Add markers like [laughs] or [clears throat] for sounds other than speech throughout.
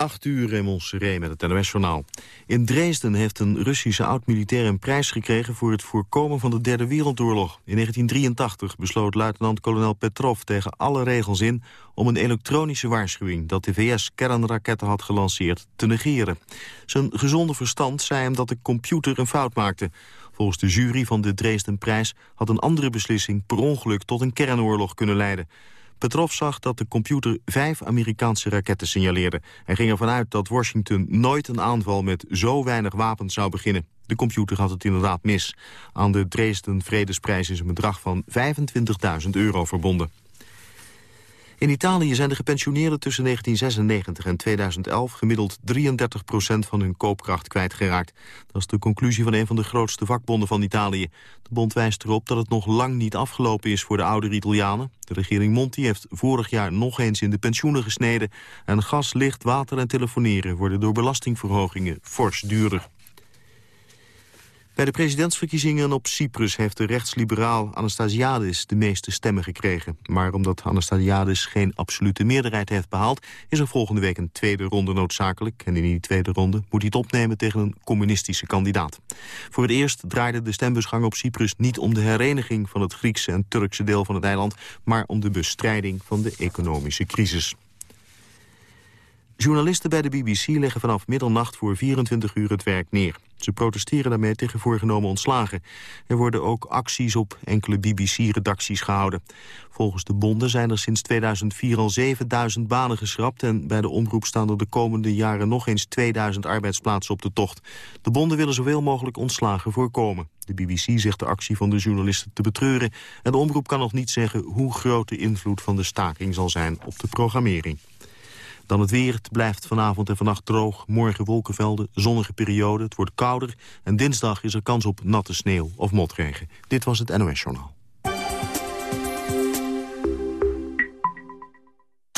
8 uur in Montserrat met het NOS-journaal. In Dresden heeft een Russische oud-militair een prijs gekregen... voor het voorkomen van de Derde Wereldoorlog. In 1983 besloot luitenant-kolonel Petrov tegen alle regels in... om een elektronische waarschuwing dat de VS kernraketten had gelanceerd te negeren. Zijn gezonde verstand zei hem dat de computer een fout maakte. Volgens de jury van de Dresdenprijs had een andere beslissing... per ongeluk tot een kernoorlog kunnen leiden. Petrov zag dat de computer vijf Amerikaanse raketten signaleerde. Hij ging ervan uit dat Washington nooit een aanval met zo weinig wapens zou beginnen. De computer had het inderdaad mis. Aan de Dresden Vredesprijs is een bedrag van 25.000 euro verbonden. In Italië zijn de gepensioneerden tussen 1996 en 2011 gemiddeld 33% van hun koopkracht kwijtgeraakt. Dat is de conclusie van een van de grootste vakbonden van Italië. De bond wijst erop dat het nog lang niet afgelopen is voor de oudere Italianen. De regering Monti heeft vorig jaar nog eens in de pensioenen gesneden. En gas, licht, water en telefoneren worden door belastingverhogingen fors duurder. Bij de presidentsverkiezingen op Cyprus heeft de rechtsliberaal Anastasiadis de meeste stemmen gekregen. Maar omdat Anastasiadis geen absolute meerderheid heeft behaald... is er volgende week een tweede ronde noodzakelijk. En in die tweede ronde moet hij het opnemen tegen een communistische kandidaat. Voor het eerst draaide de stembusgang op Cyprus niet om de hereniging... van het Griekse en Turkse deel van het eiland... maar om de bestrijding van de economische crisis. Journalisten bij de BBC leggen vanaf middernacht voor 24 uur het werk neer. Ze protesteren daarmee tegen voorgenomen ontslagen. Er worden ook acties op enkele BBC-redacties gehouden. Volgens de bonden zijn er sinds 2004 al 7000 banen geschrapt... en bij de omroep staan er de komende jaren nog eens 2000 arbeidsplaatsen op de tocht. De bonden willen zoveel mogelijk ontslagen voorkomen. De BBC zegt de actie van de journalisten te betreuren... en de omroep kan nog niet zeggen hoe groot de invloed van de staking zal zijn op de programmering. Dan het weer. Het blijft vanavond en vannacht droog. Morgen wolkenvelden, zonnige periode. Het wordt kouder. En dinsdag is er kans op natte sneeuw of motregen. Dit was het NOS Journaal.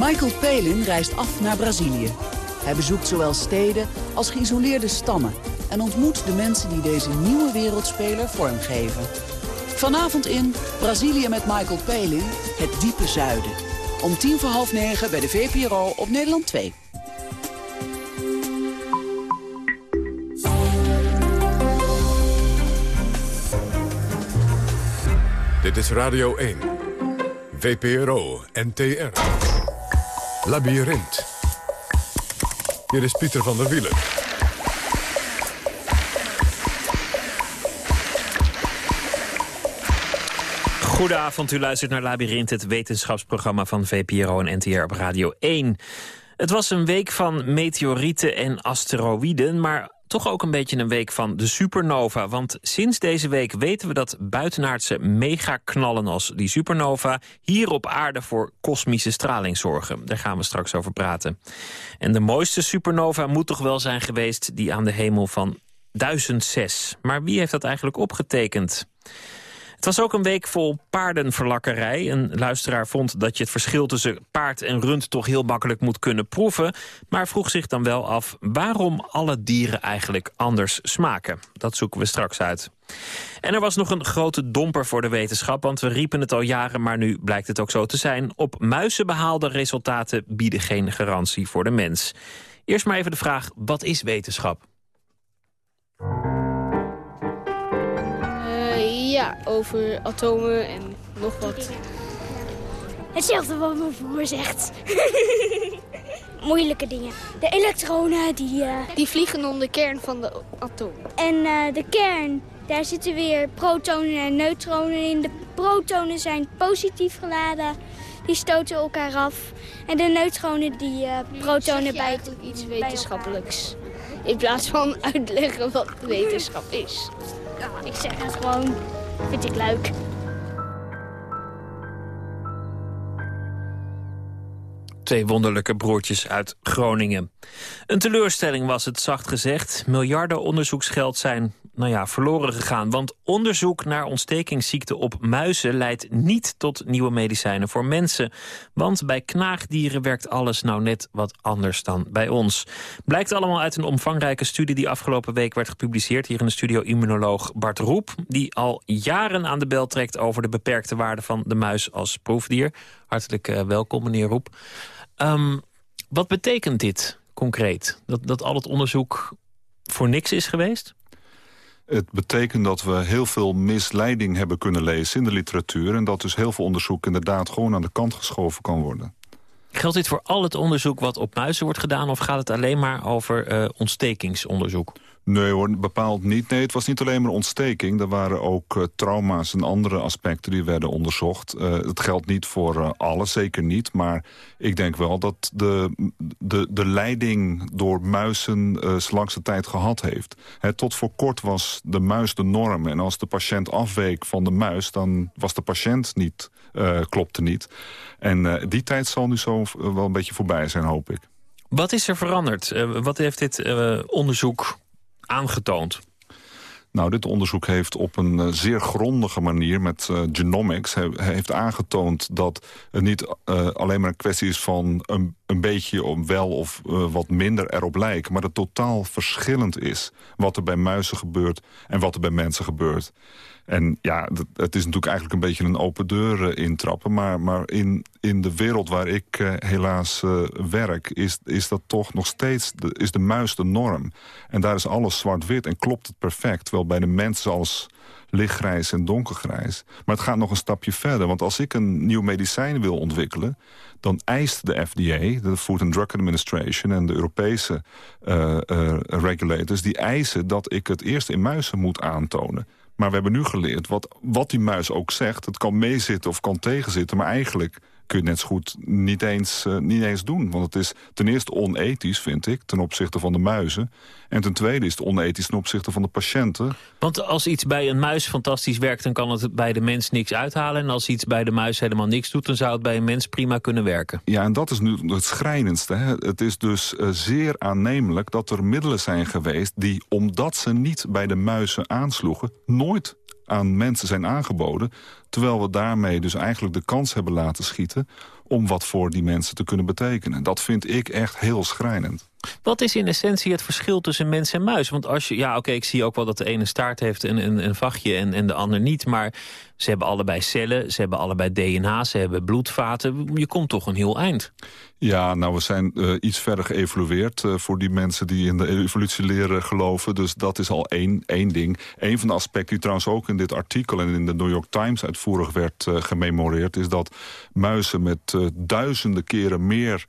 Michael Palin reist af naar Brazilië. Hij bezoekt zowel steden als geïsoleerde stammen... en ontmoet de mensen die deze nieuwe wereldspeler vormgeven. Vanavond in Brazilië met Michael Palin, het diepe zuiden. Om tien voor half negen bij de VPRO op Nederland 2. Dit is Radio 1. VPRO NTR. Labyrinth. Hier is Pieter van der Wielen. Goedenavond, u luistert naar Labyrinth, het wetenschapsprogramma van VPRO en NTR op Radio 1. Het was een week van meteorieten en asteroïden, maar toch ook een beetje een week van de supernova. Want sinds deze week weten we dat buitenaardse megaknallen als die supernova... hier op aarde voor kosmische straling zorgen. Daar gaan we straks over praten. En de mooiste supernova moet toch wel zijn geweest... die aan de hemel van 1006. Maar wie heeft dat eigenlijk opgetekend? Het was ook een week vol paardenverlakkerij. Een luisteraar vond dat je het verschil tussen paard en rund... toch heel makkelijk moet kunnen proeven. Maar vroeg zich dan wel af waarom alle dieren eigenlijk anders smaken. Dat zoeken we straks uit. En er was nog een grote domper voor de wetenschap... want we riepen het al jaren, maar nu blijkt het ook zo te zijn. Op muizen behaalde resultaten bieden geen garantie voor de mens. Eerst maar even de vraag, wat is wetenschap? Ja, over atomen en nog wat. Hetzelfde wat mijn broer zegt. [laughs] Moeilijke dingen. De elektronen die... Uh... Die vliegen om de kern van de atoom. En uh, de kern, daar zitten weer protonen en neutronen in. De protonen zijn positief geladen. Die stoten elkaar af. En de neutronen die uh, protonen bij... iets wetenschappelijks. In plaats van uitleggen wat wetenschap is. Ja, ik zeg het gewoon. Vind ik leuk. Twee wonderlijke broertjes uit Groningen. Een teleurstelling was het, zacht gezegd. Miljarden onderzoeksgeld zijn nou ja, verloren gegaan. Want onderzoek naar ontstekingsziekten op muizen... leidt niet tot nieuwe medicijnen voor mensen. Want bij knaagdieren werkt alles nou net wat anders dan bij ons. Blijkt allemaal uit een omvangrijke studie... die afgelopen week werd gepubliceerd... hier in de studio immunoloog Bart Roep... die al jaren aan de bel trekt over de beperkte waarde van de muis als proefdier. Hartelijk uh, welkom, meneer Roep. Um, wat betekent dit concreet? Dat, dat al het onderzoek voor niks is geweest? Het betekent dat we heel veel misleiding hebben kunnen lezen in de literatuur... en dat dus heel veel onderzoek inderdaad gewoon aan de kant geschoven kan worden. Geldt dit voor al het onderzoek wat op muizen wordt gedaan... of gaat het alleen maar over uh, ontstekingsonderzoek? Nee hoor, bepaald niet. Nee, het was niet alleen maar ontsteking. Er waren ook uh, trauma's en andere aspecten die werden onderzocht. Uh, het geldt niet voor uh, alles, zeker niet. Maar ik denk wel dat de, de, de leiding door muizen zijn langste tijd gehad heeft. He, tot voor kort was de muis de norm. En als de patiënt afweek van de muis, dan was de patiënt niet, klopte niet. En die tijd zal nu zo wel een beetje voorbij zijn, hoop ik. Wat is er veranderd? wat heeft dit onderzoek aangetoond? Nou, dit onderzoek heeft op een uh, zeer grondige manier met uh, genomics... He, heeft aangetoond dat het niet uh, alleen maar een kwestie is van... een, een beetje wel of wat minder erop lijken... maar dat totaal verschillend is wat er bij muizen gebeurt... en wat er bij mensen gebeurt. En ja, het is natuurlijk eigenlijk een beetje een open deur uh, intrappen. Maar, maar in, in de wereld waar ik uh, helaas uh, werk... Is, is dat toch nog steeds de, is de muis de norm. En daar is alles zwart-wit en klopt het perfect. Terwijl bij de mensen alles lichtgrijs en donkergrijs. Maar het gaat nog een stapje verder. Want als ik een nieuw medicijn wil ontwikkelen... dan eist de FDA, de Food and Drug Administration... en de Europese regulators, die eisen dat ik het eerst in muizen moet aantonen. Maar we hebben nu geleerd, wat, wat die muis ook zegt... het kan meezitten of kan tegenzitten, maar eigenlijk kun je net zo goed niet eens, uh, niet eens doen. Want het is ten eerste onethisch, vind ik, ten opzichte van de muizen. En ten tweede is het onethisch ten opzichte van de patiënten. Want als iets bij een muis fantastisch werkt... dan kan het bij de mens niks uithalen. En als iets bij de muis helemaal niks doet... dan zou het bij een mens prima kunnen werken. Ja, en dat is nu het schrijnendste. Hè? Het is dus uh, zeer aannemelijk dat er middelen zijn geweest... die, omdat ze niet bij de muizen aansloegen... nooit aan mensen zijn aangeboden. Terwijl we daarmee dus eigenlijk de kans hebben laten schieten... om wat voor die mensen te kunnen betekenen. Dat vind ik echt heel schrijnend. Wat is in essentie het verschil tussen mens en muis? Want als je, ja oké, ik zie ook wel dat de ene staart heeft en een, vachtje en, en de ander niet. Maar ze hebben allebei cellen, ze hebben allebei DNA, ze hebben bloedvaten. Je komt toch een heel eind. Ja, nou, we zijn uh, iets verder geëvolueerd uh, voor die mensen die in de evolutieleren geloven. Dus dat is al één, één ding. Een van de aspecten die trouwens ook in dit artikel en in de New York Times uitvoerig werd uh, gememoreerd... is dat muizen met duizenden keren meer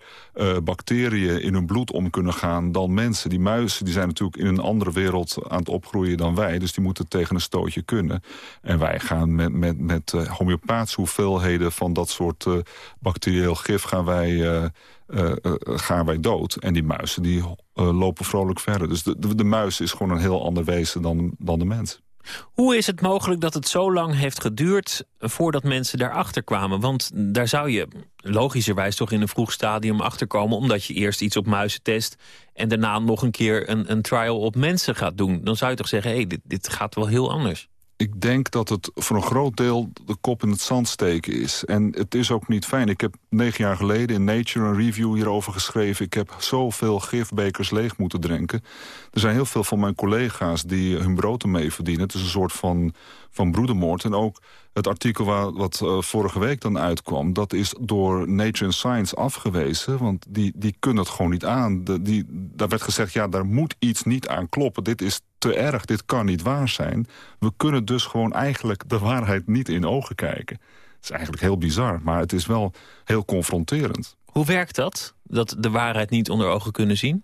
bacteriën in hun bloed om kunnen gaan dan mensen. Die muizen die zijn natuurlijk in een andere wereld aan het opgroeien dan wij. Dus die moeten tegen een stootje kunnen. En wij gaan met, met, met homeopaathische hoeveelheden van dat soort bacterieel gif gaan wij uh, gaan wij dood. En die muizen die lopen vrolijk verder. Dus de, de, de, muis is gewoon een heel ander wezen dan, dan de mens. Hoe is het mogelijk dat het zo lang heeft geduurd voordat mensen daarachter kwamen? Want daar zou je logischerwijs toch in een vroeg stadium achterkomen... omdat je eerst iets op muizen test en daarna nog een keer een, een trial op mensen gaat doen. Dan zou je toch zeggen, hé, hey, dit, dit gaat wel heel anders ik denk dat het voor een groot deel de kop in het zand steken is. En het is ook niet fijn. Ik heb negen jaar geleden in Nature een review hierover geschreven. Ik heb zoveel gifbekers leeg moeten drinken. Er zijn heel veel van mijn collega's die hun brood ermee verdienen. Het is een soort van, van broedermoord. En ook het artikel waar, wat uh, vorige week dan uitkwam... dat is door Nature Science afgewezen. Want die, die kunnen het gewoon niet aan. Die, daar werd gezegd, ja, daar moet iets niet aan kloppen. Dit is te erg, dit kan niet waar zijn. We kunnen dus gewoon eigenlijk de waarheid niet in ogen kijken. Het is eigenlijk heel bizar, maar het is wel heel confronterend. Hoe werkt dat, dat de waarheid niet onder ogen kunnen zien?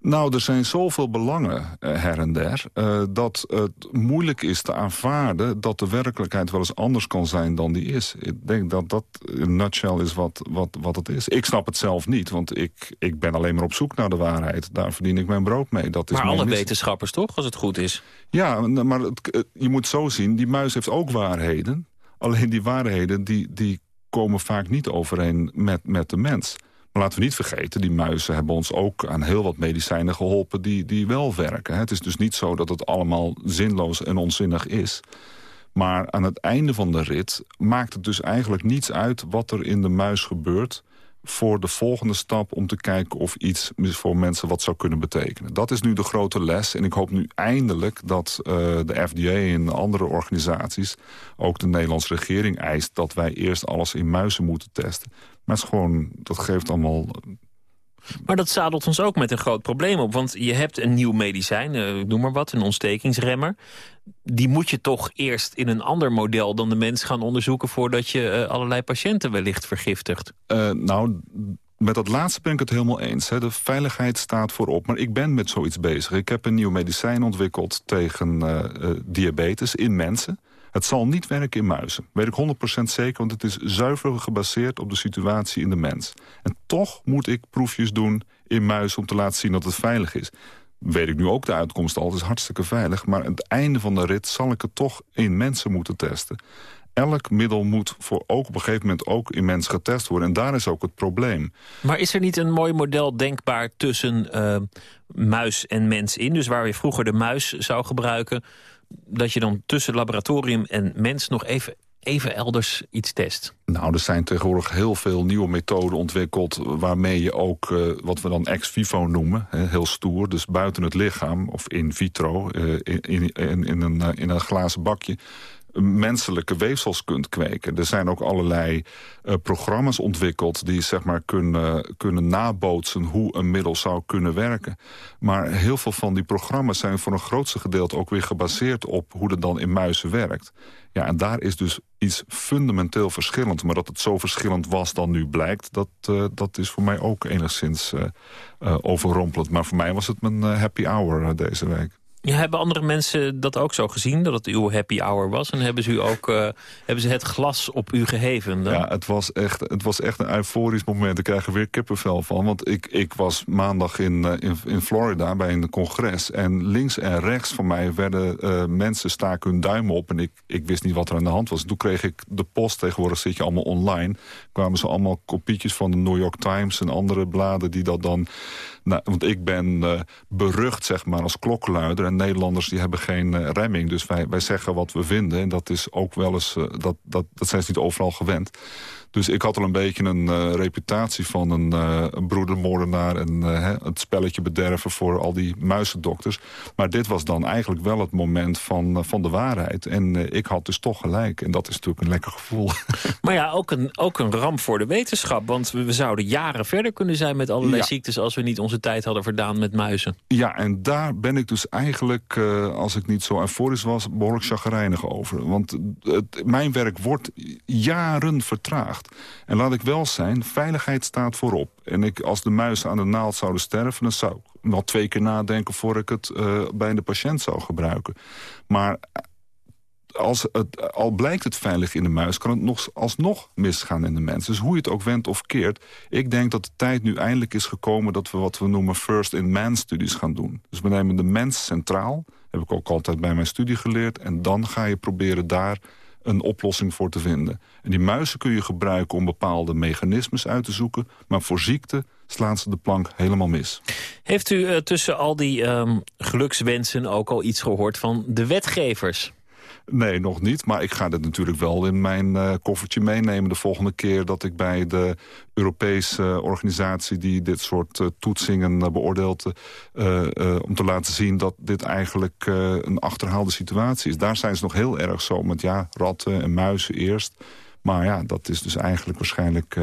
Nou, er zijn zoveel belangen uh, her en der... Uh, dat het moeilijk is te aanvaarden dat de werkelijkheid wel eens anders kan zijn dan die is. Ik denk dat dat in nutshell is wat, wat, wat het is. Ik snap het zelf niet, want ik, ik ben alleen maar op zoek naar de waarheid. Daar verdien ik mijn brood mee. Dat is maar alle wetenschappers toch, als het goed is? Ja, maar het, je moet zo zien, die muis heeft ook waarheden. Alleen die waarheden die, die komen vaak niet overeen met, met de mens. Maar laten we niet vergeten, die muizen hebben ons ook aan heel wat medicijnen geholpen die, die wel werken. Het is dus niet zo dat het allemaal zinloos en onzinnig is. Maar aan het einde van de rit maakt het dus eigenlijk niets uit wat er in de muis gebeurt voor de volgende stap om te kijken of iets voor mensen wat zou kunnen betekenen. Dat is nu de grote les. En ik hoop nu eindelijk dat uh, de FDA en andere organisaties... ook de Nederlandse regering eist dat wij eerst alles in muizen moeten testen. Maar het is gewoon, dat geeft allemaal maar dat zadelt ons ook met een groot probleem op. Want je hebt een nieuw medicijn, uh, noem maar wat, een ontstekingsremmer. Die moet je toch eerst in een ander model dan de mens gaan onderzoeken... voordat je uh, allerlei patiënten wellicht vergiftigt. Uh, nou, met dat laatste ben ik het helemaal eens. Hè. De veiligheid staat voorop. Maar ik ben met zoiets bezig. Ik heb een nieuw medicijn ontwikkeld tegen diabetes in mensen. Het zal niet werken in muizen. Weet ik 100% zeker, want het is zuiver gebaseerd op de situatie in de mens. En toch moet ik proefjes doen in muizen om te laten zien dat het veilig is. Weet ik nu ook de uitkomst al, het is hartstikke veilig. Maar aan het einde van de rit zal ik het toch in mensen moeten testen. Elk middel moet voor ook op een gegeven moment ook in mensen getest worden. En daar is ook het probleem. Maar is er niet een mooi model denkbaar tussen uh, muis en mens in? Dus waar je vroeger de muis zou gebruiken dat je dan tussen laboratorium en mens nog even even elders iets test? Nou, er zijn tegenwoordig heel veel nieuwe methoden ontwikkeld... waarmee je ook uh, wat we dan ex vivo noemen, hè, heel stoer... dus buiten het lichaam of in vitro, uh, in, in, in, een, in een glazen bakje menselijke weefsels kunt kweken. Er zijn ook allerlei uh, programma's ontwikkeld... die zeg maar kunnen, kunnen nabootsen hoe een middel zou kunnen werken. Maar heel veel van die programma's zijn voor een grootste gedeelte... ook weer gebaseerd op hoe het dan in muizen werkt. Ja, en daar is dus iets fundamenteel verschillend. Maar dat het zo verschillend was dan nu blijkt... dat, uh, dat is voor mij ook enigszins uh, overrompelend. Maar voor mij was het mijn happy hour deze week. Ja, hebben andere mensen dat ook zo gezien, dat het uw happy hour was? En hebben ze, u ook, uh, hebben ze het glas op u geheven? Dan? Ja, het was, echt, het was echt een euforisch moment. Ik krijg er weer kippenvel van. Want ik, ik was maandag in, uh, in, in Florida bij een congres. En links en rechts van mij werden uh, mensen staken hun duim op. En ik, ik wist niet wat er aan de hand was. Toen kreeg ik de post, tegenwoordig zit je allemaal online. kwamen ze allemaal kopietjes van de New York Times en andere bladen... die dat dan nou, want ik ben berucht zeg maar, als klokluider. En Nederlanders die hebben geen uh, remming. Dus wij, wij zeggen wat we vinden. En dat is ook wel eens... Uh, dat, dat, dat zijn ze niet overal gewend. Dus ik had al een beetje een uh, reputatie van een, uh, een broedermoordenaar... en uh, het spelletje bederven voor al die muizendokters. Maar dit was dan eigenlijk wel het moment van, van de waarheid. En ik had dus toch gelijk. En dat is natuurlijk een lekker gevoel. [laughs] Maar ja, ook een, ook een ramp voor de wetenschap. Want we, we zouden jaren verder kunnen zijn met allerlei ja. ziektes... als we niet onze tijd hadden verdaan met muizen. Ja, en daar ben ik dus eigenlijk, als ik niet zo euforisch was... behoorlijk chagrijnig over. Want het, mijn werk wordt jaren vertraagd. En laat ik wel zijn, veiligheid staat voorop. En ik, als de muizen aan de naald zouden sterven... dan zou ik wel twee keer nadenken voor ik het uh, bij de patiënt zou gebruiken. Maar als het, al blijkt het veilig in de muis... kan het nog, alsnog misgaan in de mens. Dus hoe je het ook wendt of keert... ik denk dat de tijd nu eindelijk is gekomen... dat we wat we noemen first-in-man-studies gaan doen. Dus we nemen de mens centraal. heb ik ook altijd bij mijn studie geleerd. En dan ga je proberen daar een oplossing voor te vinden. En die muizen kun je gebruiken om bepaalde mechanismes uit te zoeken... maar voor ziekte slaan ze de plank helemaal mis. Heeft u uh, tussen al die um, gelukswensen ook al iets gehoord van de wetgevers? Nee, nog niet. Maar ik ga dit natuurlijk wel in mijn uh, koffertje meenemen... de volgende keer dat ik bij de Europese organisatie... die dit soort uh, toetsingen beoordeelt... om te laten zien dat dit eigenlijk een achterhaalde situatie is. Daar zijn ze nog heel erg zo met ja, ratten en muizen eerst... Maar ja, dat is dus eigenlijk waarschijnlijk...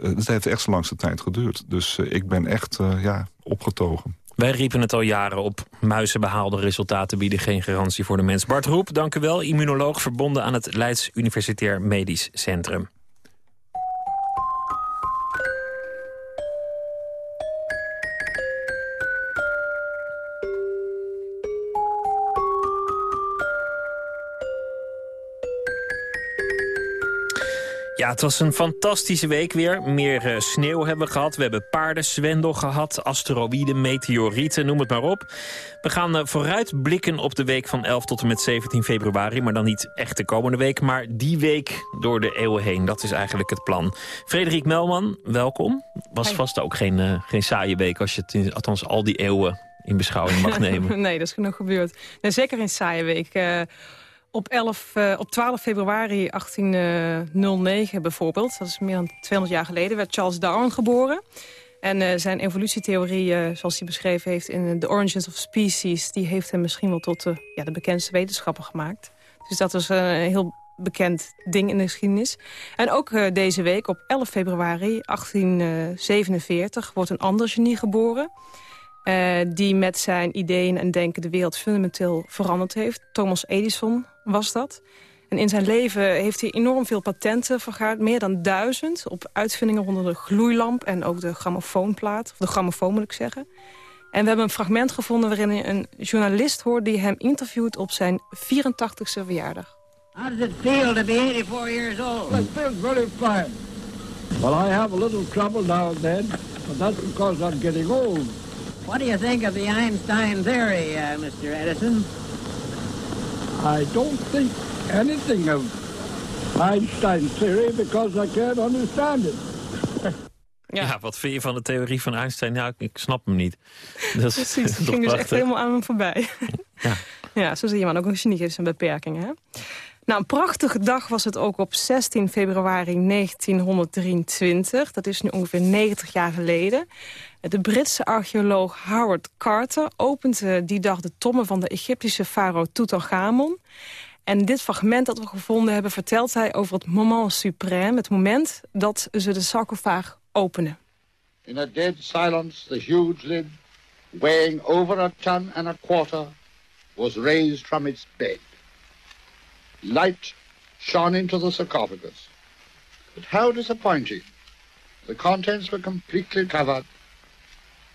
Het heeft echt zo langste tijd geduurd. Dus ik ben echt ja, opgetogen. Wij riepen het al jaren op. Muizen behaalde resultaten bieden geen garantie voor de mens. Bart Roep, dank u wel. Immunoloog verbonden aan het Leids Universitair Medisch Centrum. Ja, het was een fantastische week weer. Meer uh, sneeuw hebben we gehad. We hebben paardenswendel gehad, asteroïden, meteorieten, noem het maar op. We gaan uh, vooruit blikken op de week van 11 tot en met 17 februari. Maar dan niet echt de komende week, maar die week door de eeuwen heen. Dat is eigenlijk het plan. Frederik Melman, welkom. Was vast ook geen, uh, geen saaie week als je het, althans al die eeuwen in beschouwing mag [laughs] nemen. nee, dat is genoeg gebeurd. Nee, zeker een saaie week. Op, 11, uh, op 12 februari 1809 bijvoorbeeld, dat is meer dan 200 jaar geleden, werd Charles Darwin geboren. En uh, zijn evolutietheorie, zoals hij beschreven heeft in The Origins of Species... die heeft hem misschien wel tot de, ja, de bekendste wetenschapper gemaakt. Dus dat is een heel bekend ding in de geschiedenis. En ook deze week, op 11 februari 1847, wordt een ander genie geboren... Uh, die met zijn ideeën en denken de wereld fundamenteel veranderd heeft. Thomas Edison was dat. En in zijn leven heeft hij enorm veel patenten vergaard. Meer dan duizend op uitvindingen rondom de gloeilamp... en ook de grammofoonplaat, of de grammofoon moet ik zeggen. En we hebben een fragment gevonden waarin een journalist hoort... die hem interviewt op zijn 84ste verjaardag. How does it feel to be 84 years old? It feels very fine. Well, I have a little trouble now and then, but that's because I'm getting old. What do you think of the Einstein theory, uh, Mr. Edison? I don't think anything of Einstein's theory because I can't understand it. [laughs] Ja. wat vind je van de theorie van Einstein? Ja, ik snap hem niet. [laughs] Dat is, Precies, het ging dus echt helemaal aan hem voorbij. [laughs] Ja, ja zo zie je man, ook een genie heeft zijn beperkingen. Hè? Nou, een prachtige dag was het ook op 16 februari 1923. Dat is nu ongeveer 90 jaar geleden. De Britse archeoloog Howard Carter opende die dag de tommen van de Egyptische farao Tutankhamon. En dit fragment dat we gevonden hebben vertelt hij over het moment suprême, het moment dat ze de sarcofaag openen. In a dead silence the huge lid, weighing over a ton and a quarter, was raised from its bed. Light shone into the sarcophagus. But how disappointing. The contents were completely covered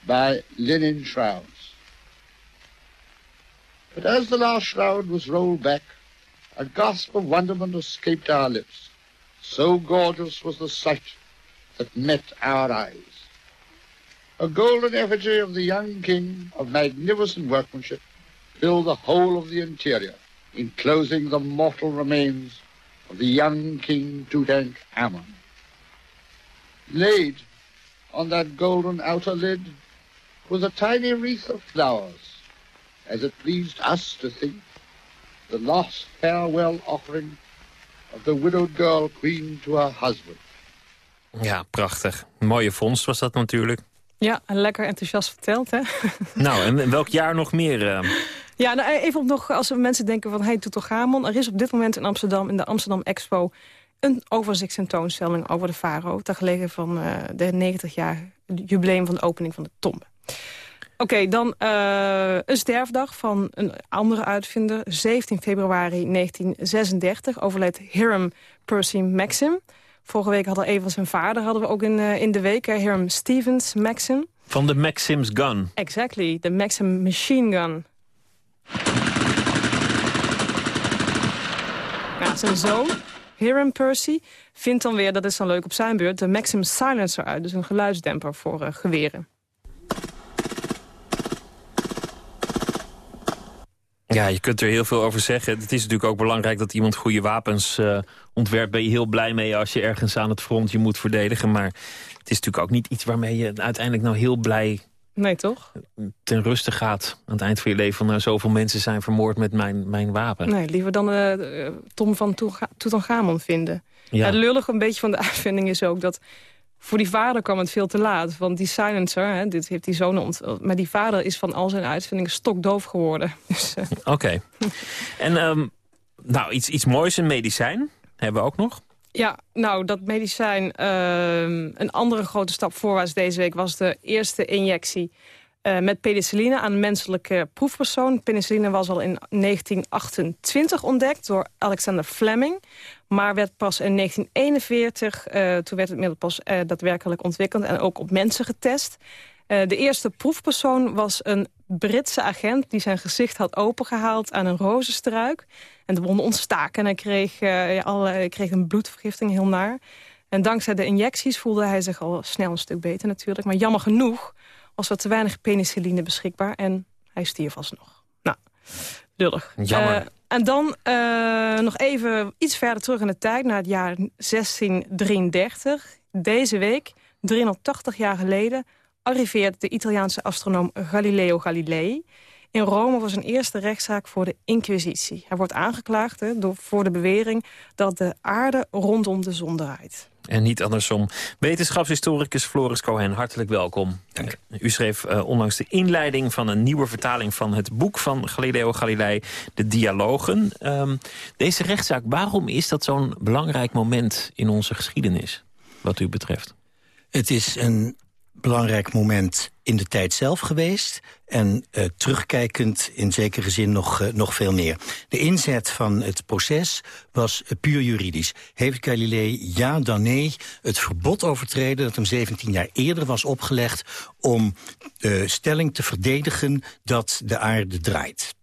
by linen shrouds. But as the last shroud was rolled back, a gasp of wonderment escaped our lips. So gorgeous was the sight that met our eyes. A golden effigy of the young king of magnificent workmanship filled the whole of the interior, enclosing the mortal remains of the young king Tutankhamun. Laid on that golden outer lid was a tiny wreath of flowers, as it pleased us to think the last farewell offering of the widowed girl queen to her husband. Ja, prachtig. mooie vondst was dat natuurlijk. Ja, en lekker enthousiast verteld, hè? [laughs] Nou, en welk jaar nog meer? Uh... Ja, nou, even op nog, als mensen denken van... hey, Gamon, er is op dit moment in Amsterdam, in de Amsterdam Expo... een overzichtstentoonstelling over de Faro... ter gelegenheid van uh, de 90 jaar jubileum van de opening van de tombe. Oké, dan uh, een sterfdag van een andere uitvinder. 17 februari 1936 overleed Hiram Percy Maxim. Vorige week hadden we even zijn vader hadden we ook in, uh, in de week. Hiram Stevens Maxim. Van de Maxim's Gun. Exactly, de Maxim Machine Gun. Nou, zijn zoon, Hiram Percy, vindt dan weer, dat is dan leuk op zijn beurt... de Maxim Silencer uit, dus een geluidsdemper voor uh, geweren. Ja, je kunt er heel veel over zeggen. Het is natuurlijk ook belangrijk dat iemand goede wapens uh, ontwerpt. Ben je heel blij mee als je ergens aan het front je moet verdedigen. Maar het is natuurlijk ook niet iets waarmee je uiteindelijk nou heel blij... Nee, toch? Ten ruste gaat aan het eind van je leven. Van, nou, zoveel mensen zijn vermoord met mijn, mijn wapen. Nee, liever dan uh, Tom van Tutankhamon vinden. Ja. het lullige een beetje van de [laughs] uitvinding is ook dat voor die vader kwam het veel te laat. Want die silencer, hè, dit heeft die zoon ont... Maar die vader is van al zijn uitvindingen stokdoof geworden. [laughs] Dus, uh... Oké. en um, nou, iets, iets moois, een medicijn hebben we ook nog. Ja, nou, dat medicijn, uh, een andere grote stap voorwaarts deze week... was de eerste injectie uh, met penicilline aan een menselijke proefpersoon. Penicilline was al in 1928 ontdekt door Alexander Fleming. Maar werd pas in 1941, uh, eh, toen werd het middel pas uh, daadwerkelijk ontwikkeld... en ook op mensen getest. Uh, de eerste proefpersoon was een Britse agent... die zijn gezicht had opengehaald aan een rozenstruik. En de wonden ontstaken en hij kreeg, uh, alle, kreeg een bloedvergifting heel naar. En dankzij de injecties voelde hij zich al snel een stuk beter natuurlijk. Maar jammer genoeg was er te weinig penicilline beschikbaar... en hij stierf alsnog. Nou, lullig. Jammer. En dan uh, nog even iets verder terug in de tijd, naar het jaar 1633. Deze week, 380 jaar geleden, arriveert de Italiaanse astronoom Galileo Galilei. In Rome was een eerste rechtszaak voor de inquisitie. Hij wordt aangeklaagd hè, door, voor de bewering dat de aarde rondom de zon draait. En niet andersom. Wetenschapshistoricus Floris Cohen, hartelijk welkom. Dank. U schreef uh, onlangs de inleiding van een nieuwe vertaling van het boek van Galileo Galilei, De Dialogen. Um, deze rechtszaak, waarom is dat zo'n belangrijk moment in onze geschiedenis, wat u betreft? Het is een belangrijk moment in de tijd zelf geweest. En uh, terugkijkend in zekere zin nog, uh, nog veel meer. De inzet van het proces was uh, puur juridisch. Heeft Galilei ja dan nee het verbod overtreden... dat hem 17 jaar eerder was opgelegd... om stelling te verdedigen dat de aarde draait.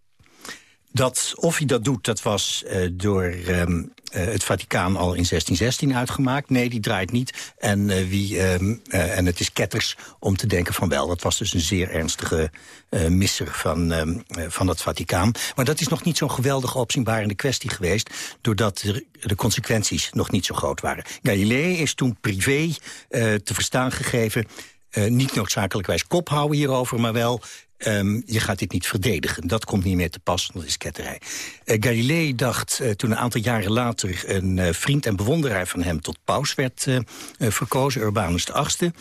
Dat, of hij dat doet, dat was uh, door um, uh, het Vaticaan al in 1616 uitgemaakt. Nee, die draait niet. En, uh, wie, um, en het is ketters om te denken van wel. Dat was dus een zeer ernstige misser van, um, van het Vaticaan. Maar dat is nog niet zo'n geweldig opzienbarende kwestie geweest... doordat de, de consequenties nog niet zo groot waren. Galilei is toen privé te verstaan gegeven... niet noodzakelijkwijs kop houden hierover, maar wel Um, je gaat dit niet verdedigen. Dat komt niet meer te pas, dat is ketterij. Uh, Galilei dacht uh, toen een aantal jaren later... een uh, vriend en bewonderaar van hem tot paus werd verkozen, Urbanus VIII.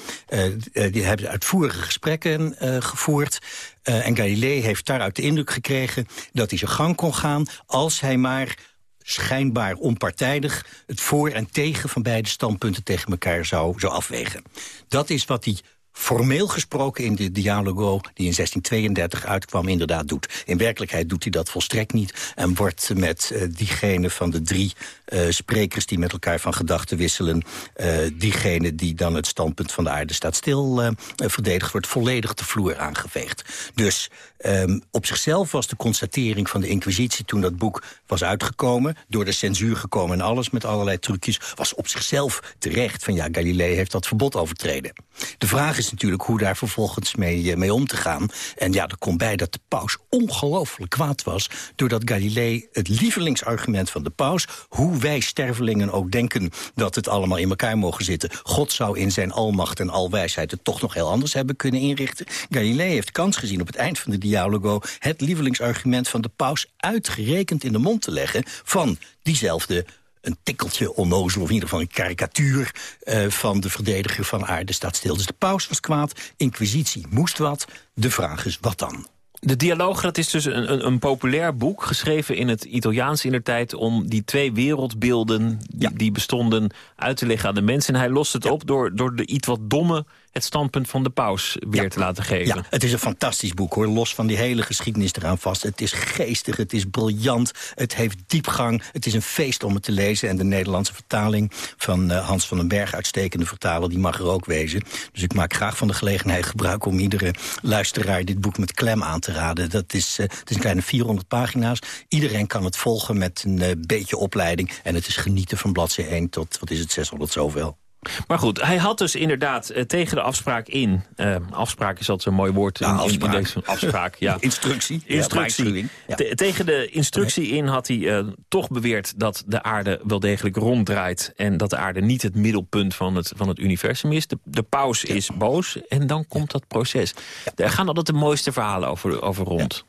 die hebben uitvoerige gesprekken gevoerd. en Galilei heeft daaruit de indruk gekregen dat hij zijn gang kon gaan... als hij maar schijnbaar onpartijdig het voor en tegen van beide standpunten tegen elkaar zou, zou afwegen. Dat is wat hij formeel gesproken in de Dialogo... die in 1632 uitkwam, inderdaad doet. In werkelijkheid doet hij dat volstrekt niet... en wordt met uh, diegene van de drie uh, sprekers die met elkaar van gedachten wisselen... Uh, diegene die dan het standpunt van de aarde staat stil verdedigd... wordt volledig de vloer aangeveegd. Dus um, op zichzelf was de constatering van de inquisitie... toen dat boek was uitgekomen, door de censuur gekomen en alles... met allerlei trucjes, was op zichzelf terecht... van ja, Galilei heeft dat verbod overtreden. De vraag is natuurlijk hoe daar vervolgens mee, mee om te gaan. En ja, er komt bij dat de paus ongelooflijk kwaad was... doordat Galilei het lievelingsargument van de paus... hoe wij stervelingen ook denken dat het allemaal in elkaar mogen zitten... God zou in zijn almacht en alwijsheid het toch nog heel anders hebben kunnen inrichten. Galilei heeft kans gezien op het eind van de dialogo... het lievelingsargument van de paus uitgerekend in de mond te leggen... van diezelfde een tikkeltje onnozel, of in ieder geval een karikatuur uh, van de verdediger van aarde staat stil. Dus de paus was kwaad, inquisitie moest wat. De vraag is, wat dan? De dialoog, dat is dus een, een, een, populair boek, geschreven in het Italiaans in de tijd... om die twee wereldbeelden die, ja. die, bestonden uit te leggen aan de mensen. En hij lost het ja. op door, door de iets wat domme het standpunt van de paus weer ja. te laten geven. Ja, het is een fantastisch boek, hoor. Los van die hele geschiedenis eraan vast. Het is geestig, het is briljant, het heeft diepgang. Het is een feest om het te lezen. En de Nederlandse vertaling van uh, Hans van den Berg, uitstekende vertaler, die mag er ook wezen. Dus ik maak graag van de gelegenheid gebruik om iedere luisteraar dit boek met klem aan te raden. Dat is, uh, het is een kleine 400 pagina's. Iedereen kan het volgen met een uh, beetje opleiding. En het is genieten van bladzijde 1 tot, wat is het, 600 zoveel. Maar goed, hij had dus inderdaad uh, tegen de afspraak in... Uh, afspraak is altijd zo'n mooi woord in, ja, in, in deze afspraak. Ja. Instructie. Instructie. Ja, te, tegen de instructie in had hij uh, toch beweerd dat de aarde wel degelijk ronddraait... en dat de aarde niet het middelpunt van het, van het universum is. De, de paus is boos en dan komt dat proces. Daar gaan altijd de mooiste verhalen over, over rond.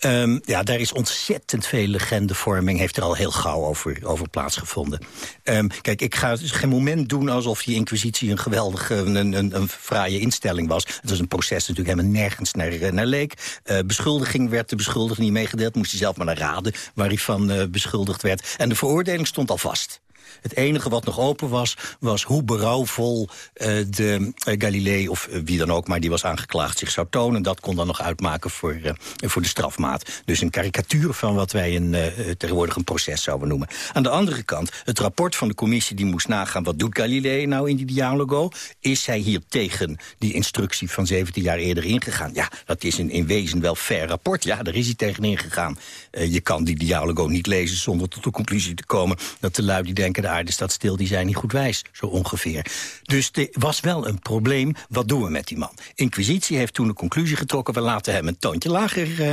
Um, ja, daar is ontzettend veel legendevorming, heeft er al heel gauw over, over plaatsgevonden. Um, kijk, ik ga dus geen moment doen alsof die inquisitie een geweldige, een, een, een fraaie instelling was. Het was een proces natuurlijk helemaal nergens naar, naar leek. Uh, beschuldiging werd de beschuldigde niet meegedeeld, moest hij zelf maar naar raden waar hij van uh, beschuldigd werd. En de veroordeling stond al vast. Het enige wat nog open was, was hoe berouwvol uh, de uh, Galilei... of uh, wie dan ook, maar die was aangeklaagd, zich zou tonen. Dat kon dan nog uitmaken voor, voor de strafmaat. Dus een karikatuur van wat wij een, tegenwoordig een proces zouden noemen. Aan de andere kant, het rapport van de commissie die moest nagaan... wat doet Galilei nou in die dialogo? Is hij hier tegen die instructie van 17 jaar eerder ingegaan? Ja, dat is in, in wezen wel fair rapport. Ja, daar is hij tegen ingegaan. je kan die dialogo niet lezen zonder tot de conclusie te komen... dat de lui die denken de aarde staat stil, die zijn niet goed wijs, zo ongeveer. Dus er was wel een probleem, wat doen we met die man? Inquisitie heeft toen de conclusie getrokken... we laten hem een toontje lager uh,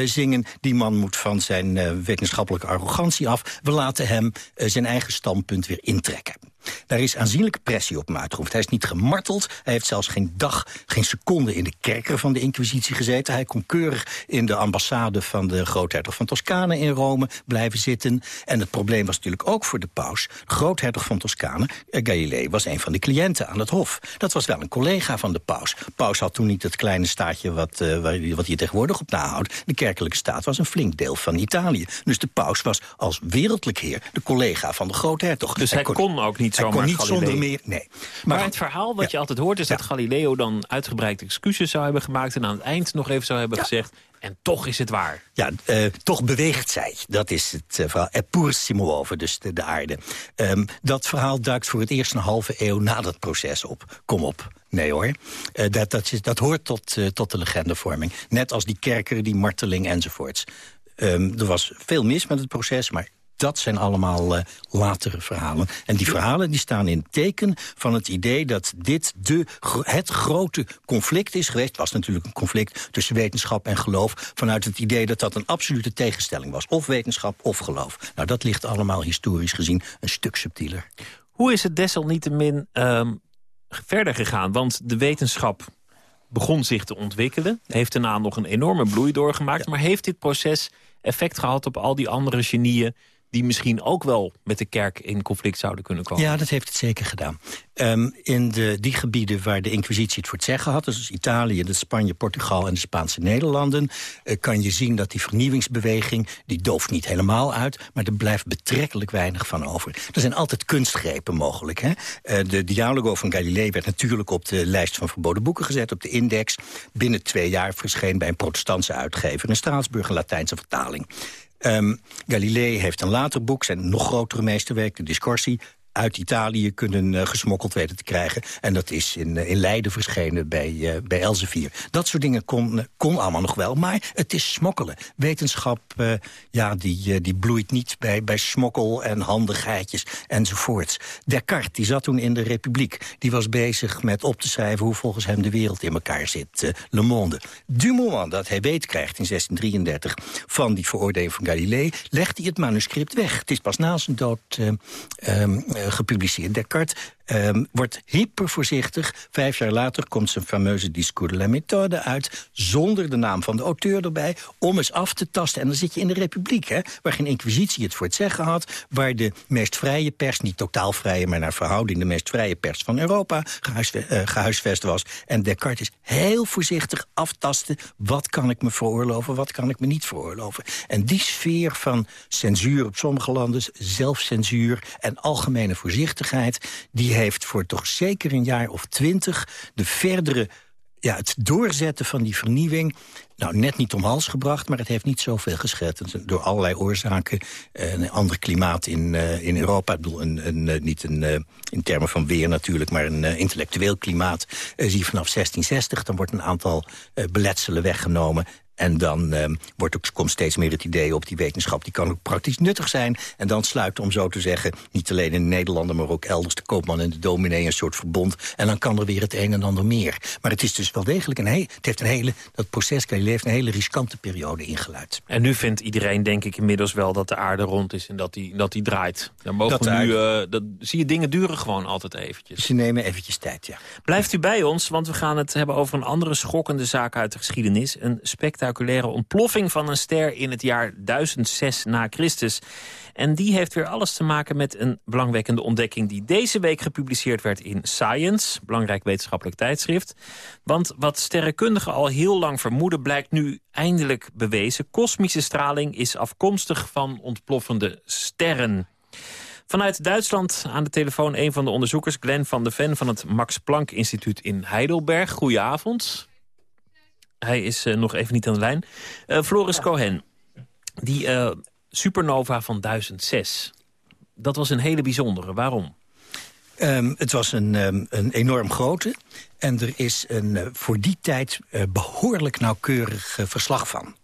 uh, zingen. Die man moet van zijn uh, wetenschappelijke arrogantie af. We laten hem zijn eigen standpunt weer intrekken. Daar is aanzienlijke pressie op hem uitgeoefend. Hij is niet gemarteld. Hij heeft zelfs geen dag, geen seconde in de kerker van de inquisitie gezeten. Hij kon keurig in de ambassade van de groothertog van Toscane in Rome blijven zitten. En het probleem was natuurlijk ook voor de paus. Groothertog van Toscane, eh, Galilei, was een van de cliënten aan het hof. Dat was wel een collega van de paus. Paus had toen niet het kleine staatje wat, uh, wat hij tegenwoordig op nahoudt. De kerkelijke staat was een flink deel van Italië. Dus de paus was als wereldlijk heer de collega van de groothertog. Dus hij, hij kon, kon ook niet niet zomaar Hij kon niet zonder meer, nee. Maar, het verhaal wat je altijd hoort is dat Galileo dan uitgebreid excuses zou hebben gemaakt... en aan het eind nog even zou hebben gezegd... En toch is het waar. Ja, uh, toch beweegt zij. Dat is het uh, verhaal. Epursimo over, dus de, de aarde. Um, dat verhaal duikt voor het eerst een halve eeuw na dat proces op. Kom op. Nee hoor. Uh, dat, dat, is, dat hoort tot, tot de legendevorming. Net als die kerker, die marteling enzovoorts. Um, er was veel mis met het proces, maar dat zijn allemaal uh, latere verhalen. En die verhalen die staan in teken van het idee dat dit de, het grote conflict is geweest. Het was natuurlijk een conflict tussen wetenschap en geloof... vanuit het idee dat dat een absolute tegenstelling was. Of wetenschap of geloof. Nou, dat ligt allemaal historisch gezien een stuk subtieler. Hoe is het desalniettemin um, verder gegaan? Want de wetenschap begon zich te ontwikkelen. Heeft daarna nog een enorme bloei doorgemaakt. Maar heeft dit proces effect gehad op al die andere genieën die misschien ook wel met de kerk in conflict zouden kunnen komen. Ja, dat heeft het zeker gedaan. Um, in de, die gebieden waar de inquisitie het voor het zeggen had... dus Italië, de Spanje, Portugal en de Spaanse Nederlanden... Uh, kan je zien dat die vernieuwingsbeweging... die dooft niet helemaal uit, maar er blijft betrekkelijk weinig van over. Er zijn altijd kunstgrepen mogelijk. Hè? Uh, de Dialogo van Galilei werd natuurlijk op de lijst van verboden boeken gezet... op de index. Binnen twee jaar verscheen bij een protestantse uitgever... in Straatsburg een Latijnse vertaling. Um, Galilei heeft een later boek, zijn nog grotere meesterwerk, de Discorsi uit Italië kunnen uh, gesmokkeld weten te krijgen. En dat is in, uh, in Leiden verschenen bij, uh, bij Elsevier. Dat soort dingen kon, kon allemaal nog wel, maar het is smokkelen. Wetenschap, ja, die, die bloeit niet bij, bij smokkel en handigheidjes enzovoorts. Descartes, die zat toen in de Republiek. Die was bezig met op te schrijven hoe volgens hem de wereld in elkaar zit. Le Monde. Du moment dat hij weet krijgt in 1633 van die veroordeling van Galilei... legt hij het manuscript weg. Het is pas na zijn dood... Um, eh, gepubliceerd. Descartes um, wordt hypervoorzichtig. Vijf jaar later komt zijn fameuze Discours de la méthode uit... zonder de naam van de auteur erbij, om eens af te tasten. En dan zit je in de republiek, hè, waar geen inquisitie het voor het zeggen had... waar de meest vrije pers, niet totaal vrije... maar naar verhouding de meest vrije pers van Europa uh, gehuisvest was. En Descartes is heel voorzichtig aftasten... wat kan ik me veroorloven, wat kan ik me niet veroorloven. En die sfeer van censuur op sommige landen... zelfcensuur en algemene voorzichtigheid... die heeft voor toch zeker een jaar of twintig... de verdere ja, het doorzetten van die vernieuwing... nou, net niet om hals gebracht, maar het heeft niet zoveel geschept. Door allerlei oorzaken, een ander klimaat in, uh, in Europa. Ik bedoel, een, een, uh, niet een, in termen van weer natuurlijk, maar een intellectueel klimaat. zie je vanaf 1660, dan wordt een aantal beletselen weggenomen... En dan um, wordt ook, komt steeds meer het idee op die wetenschap... die kan ook praktisch nuttig zijn. En dan sluit, om zo te zeggen, niet alleen in Nederland... maar ook elders de koopman en de dominee een soort verbond. En dan kan er weer het een en ander meer. Maar het is dus wel degelijk een het heeft een hele, dat proces heeft een hele riskante periode ingeluid. En nu vindt iedereen, denk ik, inmiddels wel dat de aarde rond is... en dat die, dat die draait. Dan mogen dat we nu, uh, dat, zie je, dingen duren gewoon altijd eventjes. Ze nemen eventjes tijd, ja. Blijft u bij ons, want we gaan het hebben over een andere schokkende zaak uit de geschiedenis. Een spectaculaire spectaculaire ontploffing van een ster in het jaar 1006 na Christus. En die heeft weer alles te maken met een belangwekkende ontdekking... die deze week gepubliceerd werd in Science, belangrijk wetenschappelijk tijdschrift. Want wat sterrenkundigen al heel lang vermoeden... blijkt nu eindelijk bewezen. Kosmische straling is afkomstig van ontploffende sterren. Vanuit Duitsland aan de telefoon een van de onderzoekers... Glenn van de Ven van het Max Planck Instituut in Heidelberg. Goedenavond. Hij is uh, nog even niet aan de lijn. Uh, Floris Cohen, die uh, supernova van 1006... dat was een hele bijzondere. Waarom? Um, het was een, um, een enorm grote. En er is een, uh, voor die tijd uh, behoorlijk nauwkeurig uh, verslag van.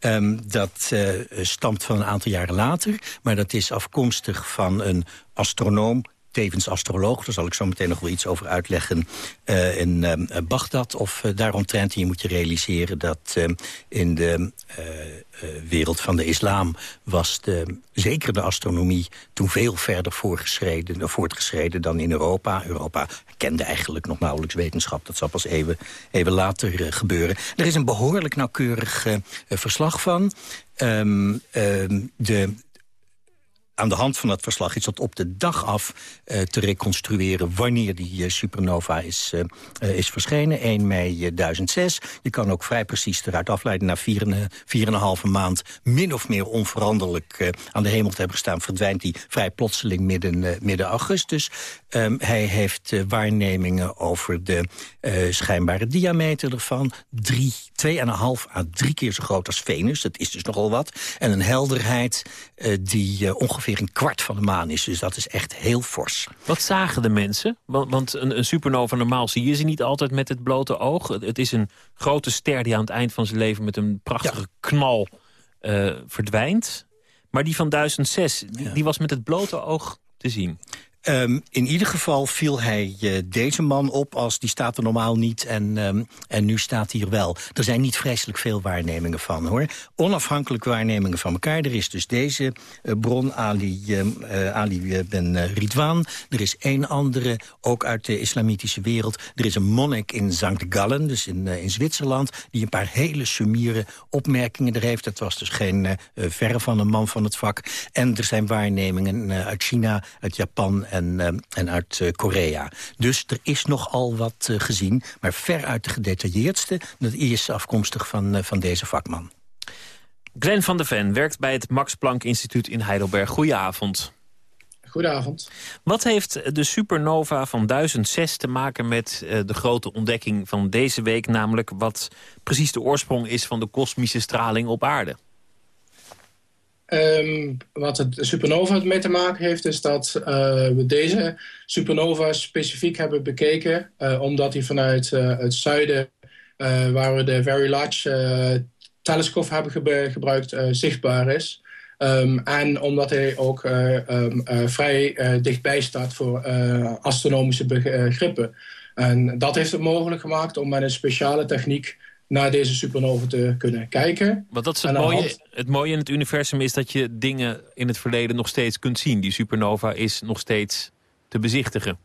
Um, dat stamt van een aantal jaren later. Maar dat is afkomstig van een astronoom tevens astroloog. Daar zal ik zo meteen nog wel iets over uitleggen uh, in uh, Bagdad. Of uh, daaromtrent. je moet je realiseren dat in de wereld van de islam... was de, zeker de astronomie toen veel verder voorgeschreden, voortgeschreden dan in Europa. Europa kende eigenlijk nog nauwelijks wetenschap. Dat zal pas even, even later gebeuren. Er is een behoorlijk nauwkeurig verslag van. Um, um, de aan de hand van dat verslag is dat op de dag af uh, te reconstrueren... wanneer die uh, supernova is, uh, is verschenen, 1 mei 1006. Je kan ook vrij precies eruit afleiden... na 4,5 maand min of meer onveranderlijk aan de hemel te hebben gestaan... verdwijnt die vrij plotseling midden, midden augustus. Um, hij heeft waarnemingen over de schijnbare diameter ervan. 2,5 à 3 keer zo groot als Venus, dat is dus nogal wat. En een helderheid die ongeveer een kwart van de maan is. Dus dat is echt heel fors. Wat zagen de mensen? Want, want een, een, supernova normaal zie je ze niet altijd met het blote oog. Het, is een grote ster die aan het eind van zijn leven... met een prachtige knal uh, verdwijnt. Maar die van 1006, die, ja. die was met het blote oog te zien. Um, in ieder geval viel hij uh, deze man op als die staat er normaal niet en, um, en nu staat hij hier wel. Er zijn niet vreselijk veel waarnemingen van hoor. Onafhankelijk waarnemingen van elkaar. Er is dus deze uh, bron, Ali, uh, Ali ben Ridwan. Er is één andere, ook uit de islamitische wereld. Er is een monnik in St. Gallen, dus in, in Zwitserland... die een paar hele sumiere opmerkingen er heeft. Dat was dus geen verre van een man van het vak. En er zijn waarnemingen uit China, uit Japan en, uh, en uit uh, Korea. Dus er is nogal wat uh, gezien, maar veruit de gedetailleerdste... dat is afkomstig van, van deze vakman. Glenn van der Ven werkt bij het Max Planck Instituut in Heidelberg. Goedenavond. Goedenavond. Wat heeft de supernova van 1006 te maken met de grote ontdekking van deze week... namelijk wat precies de oorsprong is van de kosmische straling op aarde? Um, wat het supernova mee te maken heeft, is dat uh, we deze supernova specifiek hebben bekeken. Uh, omdat hij vanuit uh, het zuiden, waar we de Very Large Telescope hebben ge gebruikt, zichtbaar is. Um, en omdat hij ook um, vrij dichtbij staat voor astronomische begrippen. En dat heeft het mogelijk gemaakt om met een speciale techniek naar deze supernova te kunnen kijken. Want dat is het, mooie, het mooie in het universum is dat je dingen in het verleden nog steeds kunt zien. Die supernova is nog steeds te bezichtigen.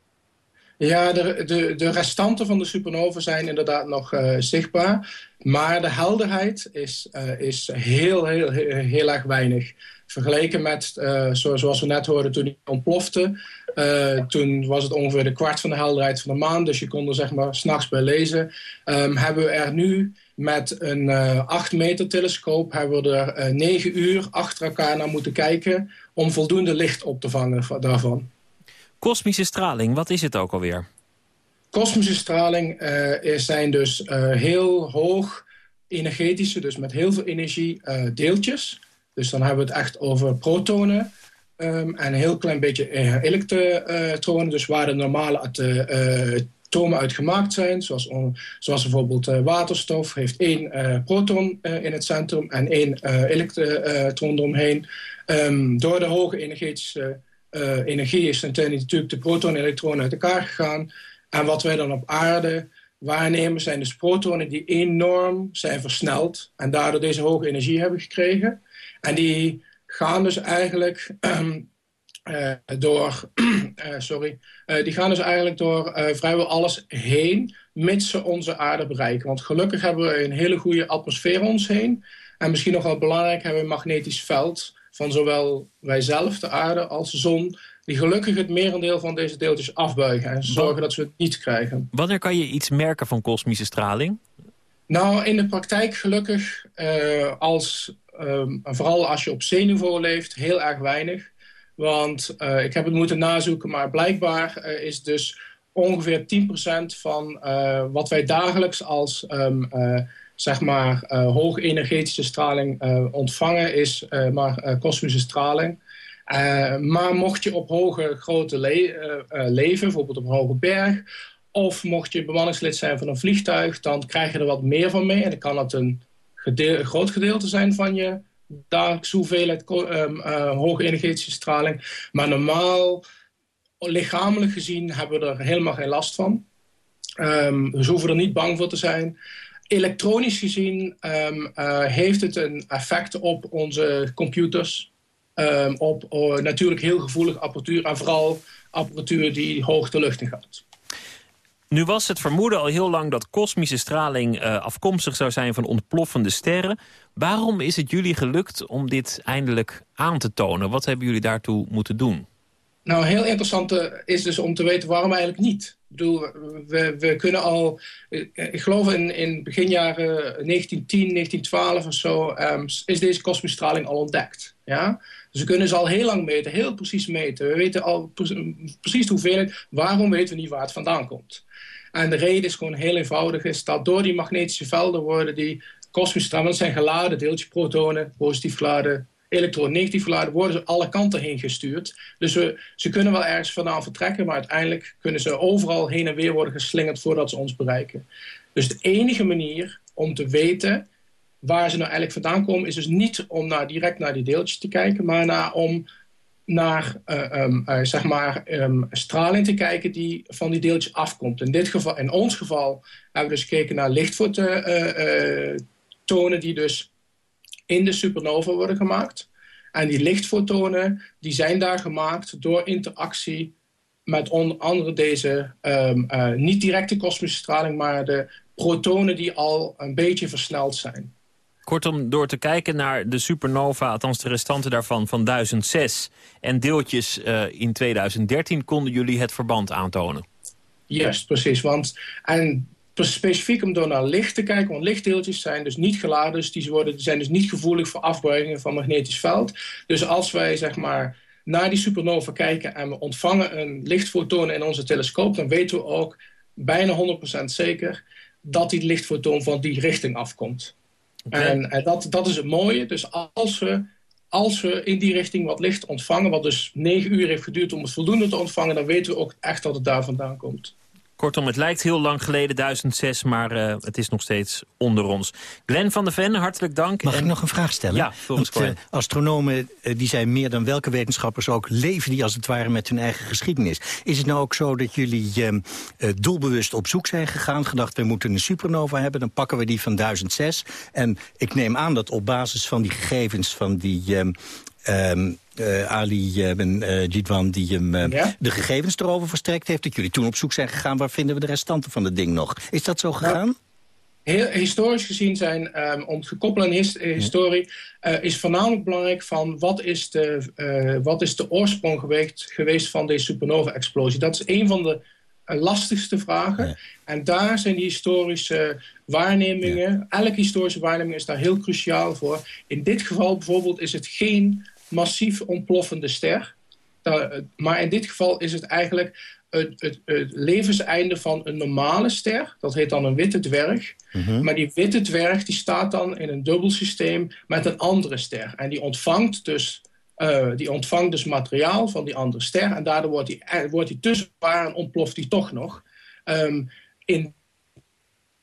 Ja, de, de, de restanten van de supernova zijn inderdaad nog uh, zichtbaar. Maar de helderheid is, uh, is heel, heel, heel, heel, erg weinig. Vergeleken met, uh, zoals we net hoorden, toen hij ontplofte... Uh, toen was het ongeveer de kwart van de helderheid van de maan. Dus je kon er zeg maar s'nachts bij lezen. Um, hebben we er nu met een uh, 8 meter telescoop... hebben we er uh, 9 uur achter elkaar naar moeten kijken... om voldoende licht op te vangen daarvan. Kosmische straling, wat is het ook alweer? Kosmische straling uh, zijn dus heel hoog energetische, dus met heel veel energie, deeltjes. Dus dan hebben we het echt over protonen um, en een heel klein beetje elektronen. Dus waar de normale atomen uit gemaakt zijn, zoals, zoals bijvoorbeeld waterstof, heeft één proton in het centrum en één elektron eromheen. Um, door de hoge energetische energie is natuurlijk de protonen en elektronen uit elkaar gegaan. En wat wij dan op aarde waarnemen zijn dus protonen die enorm zijn versneld en daardoor deze hoge energie hebben gekregen. En die gaan dus eigenlijk uh, door, uh, [clears throat] sorry, die gaan dus eigenlijk door vrijwel alles heen, mits ze onze aarde bereiken. Want gelukkig hebben we een hele goede atmosfeer om ons heen. En misschien nog wel belangrijk hebben we een magnetisch veld van zowel wij zelf, de aarde, als de zon... die gelukkig het merendeel van deze deeltjes afbuigen... en zorgen dat we het niet krijgen. Wanneer kan je iets merken van kosmische straling? Nou, in de praktijk gelukkig, als, um, vooral als je op zeeniveau leeft, heel erg weinig. Want ik heb het moeten nazoeken, maar blijkbaar is dus ongeveer 10% van wat wij dagelijks als um, zeg maar, hoge energetische straling ontvangen, is maar kosmische straling. maar mocht je op hoge grote le leven, bijvoorbeeld op een hoge berg, of mocht je bemanningslid zijn van een vliegtuig, dan krijg je er wat meer van mee. En dan kan het een, een groot gedeelte zijn van je dagelijkse hoeveelheid um, uh, hoge energetische straling. Maar normaal, lichamelijk gezien, hebben we er helemaal geen last van. Um, dus hoeven er niet bang voor te zijn. Elektronisch gezien um, uh, heeft het een effect op onze computers. op uh, natuurlijk heel gevoelig apparatuur en vooral apparatuur die hoog de lucht in gaat. Nu was het vermoeden al heel lang dat kosmische straling uh, afkomstig zou zijn van ontploffende sterren. Waarom is het jullie gelukt om dit eindelijk aan te tonen? Wat hebben jullie daartoe moeten doen? Nou, heel interessant is dus om te weten waarom eigenlijk niet. Ik bedoel, we, we kunnen al, uh, ik geloof in, in begin jaren 1910, 1912 of zo, um, is deze kosmische straling al ontdekt. Ja? Dus we kunnen ze al heel lang meten, heel precies meten. We weten al precies de hoeveelheid, waarom weten we niet waar het vandaan komt. En de reden is gewoon heel eenvoudig, is dat door die magnetische velden worden die kosmische stralen, zijn geladen deeltjes, protonen, positief geladen, elektronen, negatief geladen, worden ze alle kanten heen gestuurd. Dus we, ze kunnen wel ergens vandaan vertrekken, maar uiteindelijk kunnen ze overal heen en weer worden geslingerd voordat ze ons bereiken. Dus de enige manier om te weten waar ze nou eigenlijk vandaan komen, is dus niet om naar, direct naar die deeltjes te kijken, maar naar, om naar uh, zeg maar, um, straling te kijken die van die deeltjes afkomt. In, dit geval, in ons geval hebben we dus gekeken naar lichtfotonen uh, die dus in de supernova worden gemaakt. En die lichtfotonen die zijn daar gemaakt door interactie met onder andere deze um, niet directe kosmische straling, maar de protonen die al een beetje versneld zijn. Kortom, door te kijken naar de supernova, althans de restanten daarvan, van 1006... en deeltjes uh, in 2013 konden jullie het verband aantonen. Juist, precies. Want, en specifiek om door naar licht te kijken, want lichtdeeltjes zijn dus niet geladen... dus die, worden, zijn dus niet gevoelig voor afbuigingen van magnetisch veld. Dus als wij, zeg maar, naar die supernova kijken en we ontvangen een lichtfotoon in onze telescoop... dan weten we ook bijna 100% zeker dat die lichtfotoon van die richting afkomt. En, en dat, dat is het mooie. Dus als we, als we in die richting wat licht ontvangen... wat dus negen uur heeft geduurd om het voldoende te ontvangen... dan weten we ook echt dat het daar vandaan komt. Kortom, het lijkt heel lang geleden, 1006, maar uh, het is nog steeds onder ons. Glenn van der Ven, hartelijk dank. Mag ik nog een vraag stellen? Ja, volgens uh, Astronomen, uh, die zijn meer dan welke wetenschappers ook... leven die als het ware met hun eigen geschiedenis. Is het nou ook zo dat jullie ehm, doelbewust op zoek zijn gegaan... gedacht, we moeten een supernova hebben, dan pakken we die van 1006. En ik neem aan dat op basis van die gegevens van die... Um, uh, Ali uh, Jidwan die hem de gegevens erover verstrekt heeft... dat jullie toen op zoek zijn gegaan... waar vinden we de restanten van het ding nog? Is dat zo gegaan? heel, historisch gezien zijn, um, om te koppelen aan his, historie... is voornamelijk belangrijk van wat is de, wat is de oorsprong geweest, geweest van deze supernova-explosie. Dat is een van de lastigste vragen. En daar zijn die historische waarnemingen... elke historische waarneming is daar heel cruciaal voor. In dit geval bijvoorbeeld is het geen massief ontploffende ster. maar in dit geval is het eigenlijk het, het, het, levenseinde van een normale ster. Dat heet dan een witte dwerg. Mhm. Maar die witte dwerg die staat dan in een dubbel systeem met een andere ster. En die ontvangt dus, uh, die ontvangt dus materiaal van die andere ster. En daardoor wordt die, eh, wordt die tussenbaar en ontploft die toch nog. Um, in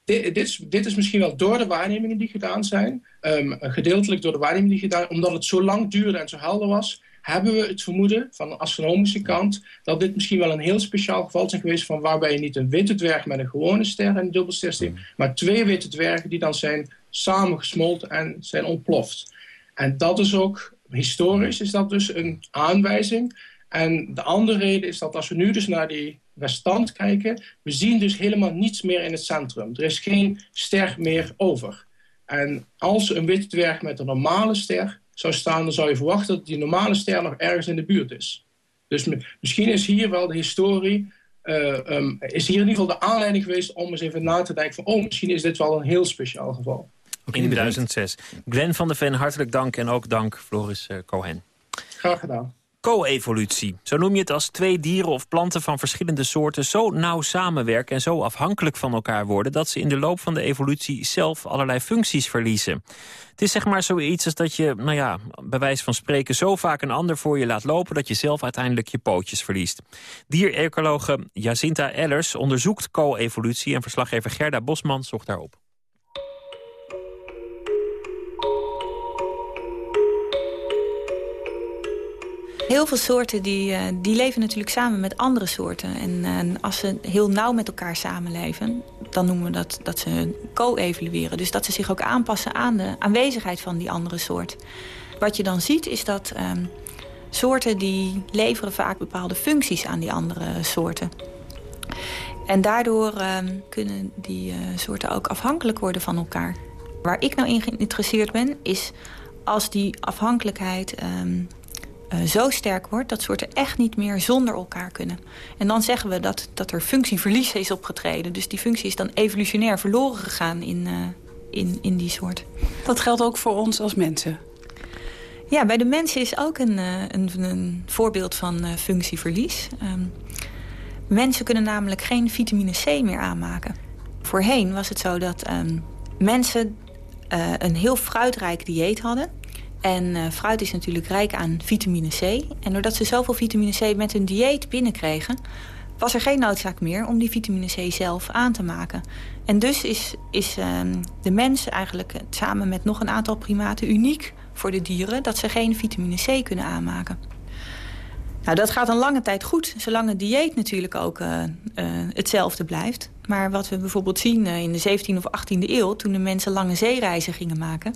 dit, dit, is, dit, is, misschien wel door de waarnemingen die gedaan zijn. Um, gedeeltelijk door de waarnemingen die gedaan Omdat het zo lang duurde en zo helder was... hebben we het vermoeden van de astronomische kant... dat dit misschien wel een heel speciaal geval is geweest... van waarbij je niet een witte dwerg met een gewone ster en een dubbelster ziet... Mm. maar twee witte dwergen die dan zijn samengesmolten en zijn ontploft. En dat is ook, historisch is dat dus een aanwijzing... En de andere reden is dat als we nu dus naar die restant kijken... we zien dus helemaal niets meer in het centrum. Er is geen ster meer over. En als een witte dwerg met een normale ster zou staan... dan zou je verwachten dat die normale ster nog ergens in de buurt is. Dus misschien is hier wel de historie... Uh, um, is hier in ieder geval de aanleiding geweest om eens even na te denken van... oh, misschien is dit wel een heel speciaal geval. In 2006. Glenn van der Ven, hartelijk dank en ook dank Floris uh, Cohen. Graag gedaan. Co-evolutie. Zo noem je het als twee dieren of planten van verschillende soorten... zo nauw samenwerken en zo afhankelijk van elkaar worden... dat ze in de loop van de evolutie zelf allerlei functies verliezen. Het is zeg maar zoiets als dat je, nou ja, bij wijze van spreken... zo vaak een ander voor je laat lopen... dat je zelf uiteindelijk je pootjes verliest. Dierecologe Jacinta Ellers onderzoekt co-evolutie... en verslaggever Gerda Bosman zocht daarop. Heel veel soorten die, uh, die leven natuurlijk samen met andere soorten. En uh, als ze heel nauw met elkaar samenleven... dan noemen we dat, dat ze co-evolueren. Dus dat ze zich ook aanpassen aan de aanwezigheid van die andere soort. Wat je dan ziet is dat uh, soorten die leveren vaak bepaalde functies aan die andere soorten. En daardoor ehm, kunnen die eh, soorten ook afhankelijk worden van elkaar. Waar ik nou in geïnteresseerd ben, is als die afhankelijkheid ehm, uh, zo sterk wordt... dat soorten echt niet meer zonder elkaar kunnen. En dan zeggen we dat, dat er functieverlies is opgetreden. Dus die functie is dan evolutionair verloren gegaan in, uh, in, in die soort. Dat geldt ook voor ons als mensen? Ja, bij de mensen is ook een, uh, een, een, voorbeeld van functieverlies. Um, mensen kunnen namelijk geen vitamine C meer aanmaken. Voorheen was het zo dat um, mensen een heel fruitrijk dieet hadden... En uh, fruit is natuurlijk rijk aan vitamine C. En doordat ze zoveel vitamine C met hun dieet binnenkregen... was er geen noodzaak meer om die vitamine C zelf aan te maken. En dus is, is uh, de mens eigenlijk samen met nog een aantal primaten uniek voor de dieren... dat ze geen vitamine C kunnen aanmaken. Nou, dat gaat een lange tijd goed, zolang het dieet natuurlijk ook uh, hetzelfde blijft. Maar wat we bijvoorbeeld zien in de 17e of 18e eeuw... toen de mensen lange zeereizen gingen maken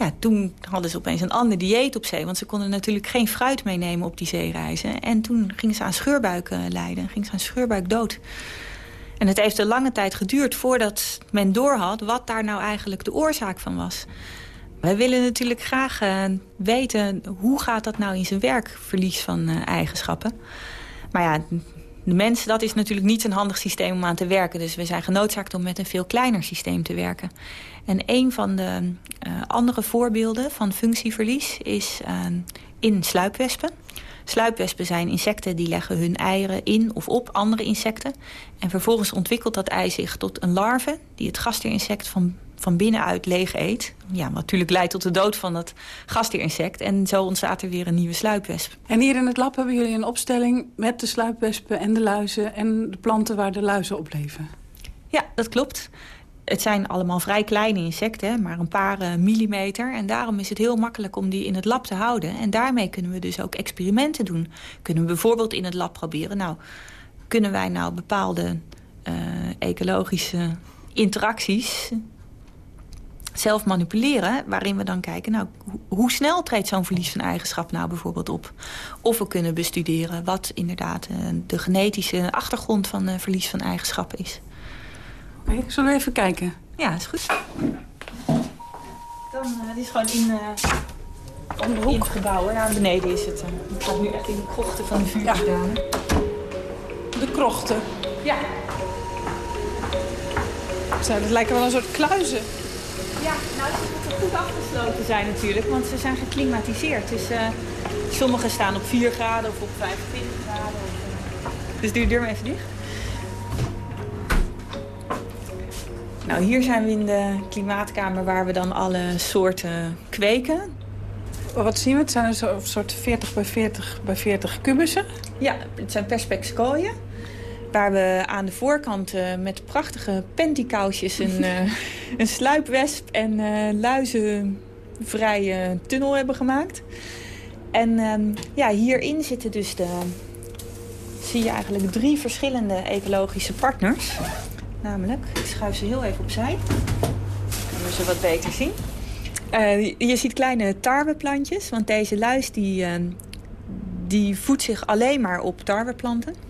ja, toen hadden ze opeens een ander dieet op zee. Want ze konden natuurlijk geen fruit meenemen op die zeereizen. En toen gingen ze aan scheurbuik uh, lijden. Gingen ze aan scheurbuik dood. En het heeft een lange tijd geduurd voordat men doorhad... wat daar nou eigenlijk de oorzaak van was. Wij willen natuurlijk graag uh, weten hoe gaat dat nou in zijn werk, verlies van uh, eigenschappen. Maar ja, de mensen, dat is natuurlijk niet een handig systeem om aan te werken. Dus we zijn genoodzaakt om met een veel kleiner systeem te werken. En een van de uh, andere voorbeelden van functieverlies is uh, in sluipwespen. Sluipwespen zijn insecten die leggen hun eieren in of op andere insecten. En vervolgens ontwikkelt dat ei zich tot een larve... die het gastheerinsect van, van binnenuit leeg eet. Ja, wat natuurlijk leidt tot de dood van dat gastheerinsect. En zo ontstaat er weer een nieuwe sluipwesp. En hier in het lab hebben jullie een opstelling met de sluipwespen en de luizen... en de planten waar de luizen op leven. Ja, dat klopt. Het zijn allemaal vrij kleine insecten, maar een paar uh, millimeter. En daarom is het heel makkelijk om die in het lab te houden. En daarmee kunnen we dus ook experimenten doen. Kunnen we bijvoorbeeld in het lab proberen... nou, kunnen wij nou bepaalde uh, ecologische interacties zelf manipuleren... waarin we dan kijken, nou, hoe snel treedt zo'n verlies van eigenschap nou bijvoorbeeld op? Of we kunnen bestuderen wat inderdaad uh, de genetische achtergrond van uh, verlies van eigenschappen is. Oké, okay, zullen we even kijken? Ja, is goed. Dan, uh, dit is gewoon in, uh, om de hoek. in het gebouw. Ja, beneden is het. Uh, het gaat nu echt in de krochten van de vuurdanen. Ja. De krochten? Ja. Zo, dat lijken wel een soort kluizen. Ja, nou, ze moeten goed afgesloten zijn natuurlijk, want ze zijn geklimatiseerd. Dus uh, sommige staan op 4 graden of op 25 graden. Dus doe deur maar even dicht. Nou, hier zijn we in de klimaatkamer waar we dan alle soorten kweken. Wat zien we? Het zijn een soort 40 bij 40 bij 40 kubussen? Ja, het zijn perspex kooien. Waar we aan de voorkant uh, met prachtige pentikousjes een, uh, [laughs] een sluipwesp en uh, luizenvrije tunnel hebben gemaakt. En um, ja, hierin zitten dus de, zie je eigenlijk drie verschillende ecologische partners. Namelijk, ik schuif ze heel even opzij. Dan kunnen we ze wat beter zien. Je ziet kleine tarweplantjes, want deze luis die, uh, die voedt zich alleen maar op tarweplanten.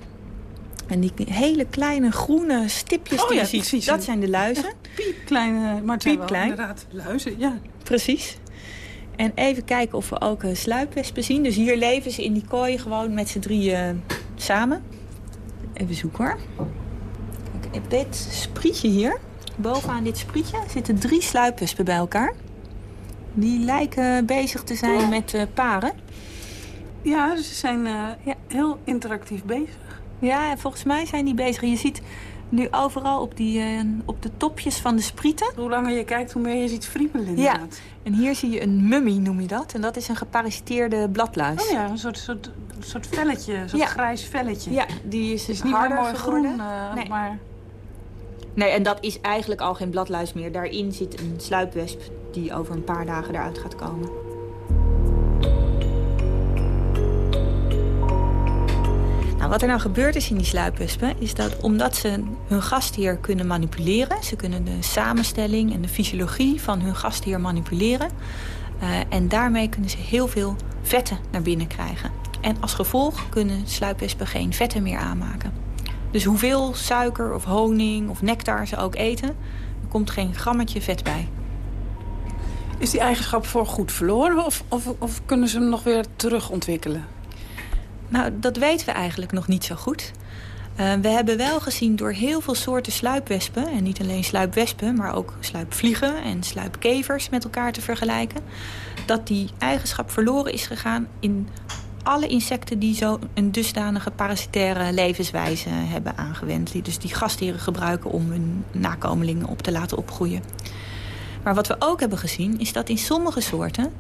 En die hele kleine groene stipjes oh, die ja, je ziet, precies, dat zijn de luizen. Ja, piepkleine, maar het zijn wel Piepklein. inderdaad luizen, ja. Precies. En even kijken of we ook uh, sluipwespen zien. Dus hier leven ze in die kooi gewoon met z'n drieën samen. Even zoeken hoor. Kijk, op dit sprietje hier, bovenaan dit sprietje, zitten drie sluipwespen bij elkaar. Die lijken bezig te zijn met uh, paren. Ja, ze zijn uh, ja. heel interactief bezig. Ja, volgens mij zijn die bezig. Je ziet nu overal op, die, uh, op de topjes van de sprieten. Hoe langer je kijkt, hoe meer je ziet friemelen Ja, en hier zie je een mummy, noem je dat. En dat is een geparasiteerde bladluis. Oh ja, een soort, soort, soort velletje, een soort ja. grijs velletje. Ja, die is, is niet harder meer mooi geworden. groen, uh, nee. maar... Nee, en dat is eigenlijk al geen bladluis meer. Daarin zit een sluipwesp die over een paar dagen eruit gaat komen. Nou, wat er nou gebeurd is in die sluipwespen... is dat omdat ze hun gastheer kunnen manipuleren... ze kunnen de samenstelling en de fysiologie van hun gastheer manipuleren... Uh, en daarmee kunnen ze heel veel vetten naar binnen krijgen. En als gevolg kunnen sluipwespen geen vetten meer aanmaken. Dus hoeveel suiker of honing of nectar ze ook eten... er komt geen grammetje vet bij. Is die eigenschap voor goed verloren of, of, of kunnen ze hem nog weer terugontwikkelen? Nou, dat weten we eigenlijk nog niet zo goed. Uh, we hebben wel gezien door heel veel soorten sluipwespen... en niet alleen sluipwespen, maar ook sluipvliegen en sluipkevers met elkaar te vergelijken... dat die eigenschap verloren is gegaan in alle insecten die zo een dusdanige parasitaire levenswijze hebben aangewend. Die dus die gastheren gebruiken om hun nakomelingen op te laten opgroeien. Maar wat we ook hebben gezien is dat in sommige soorten...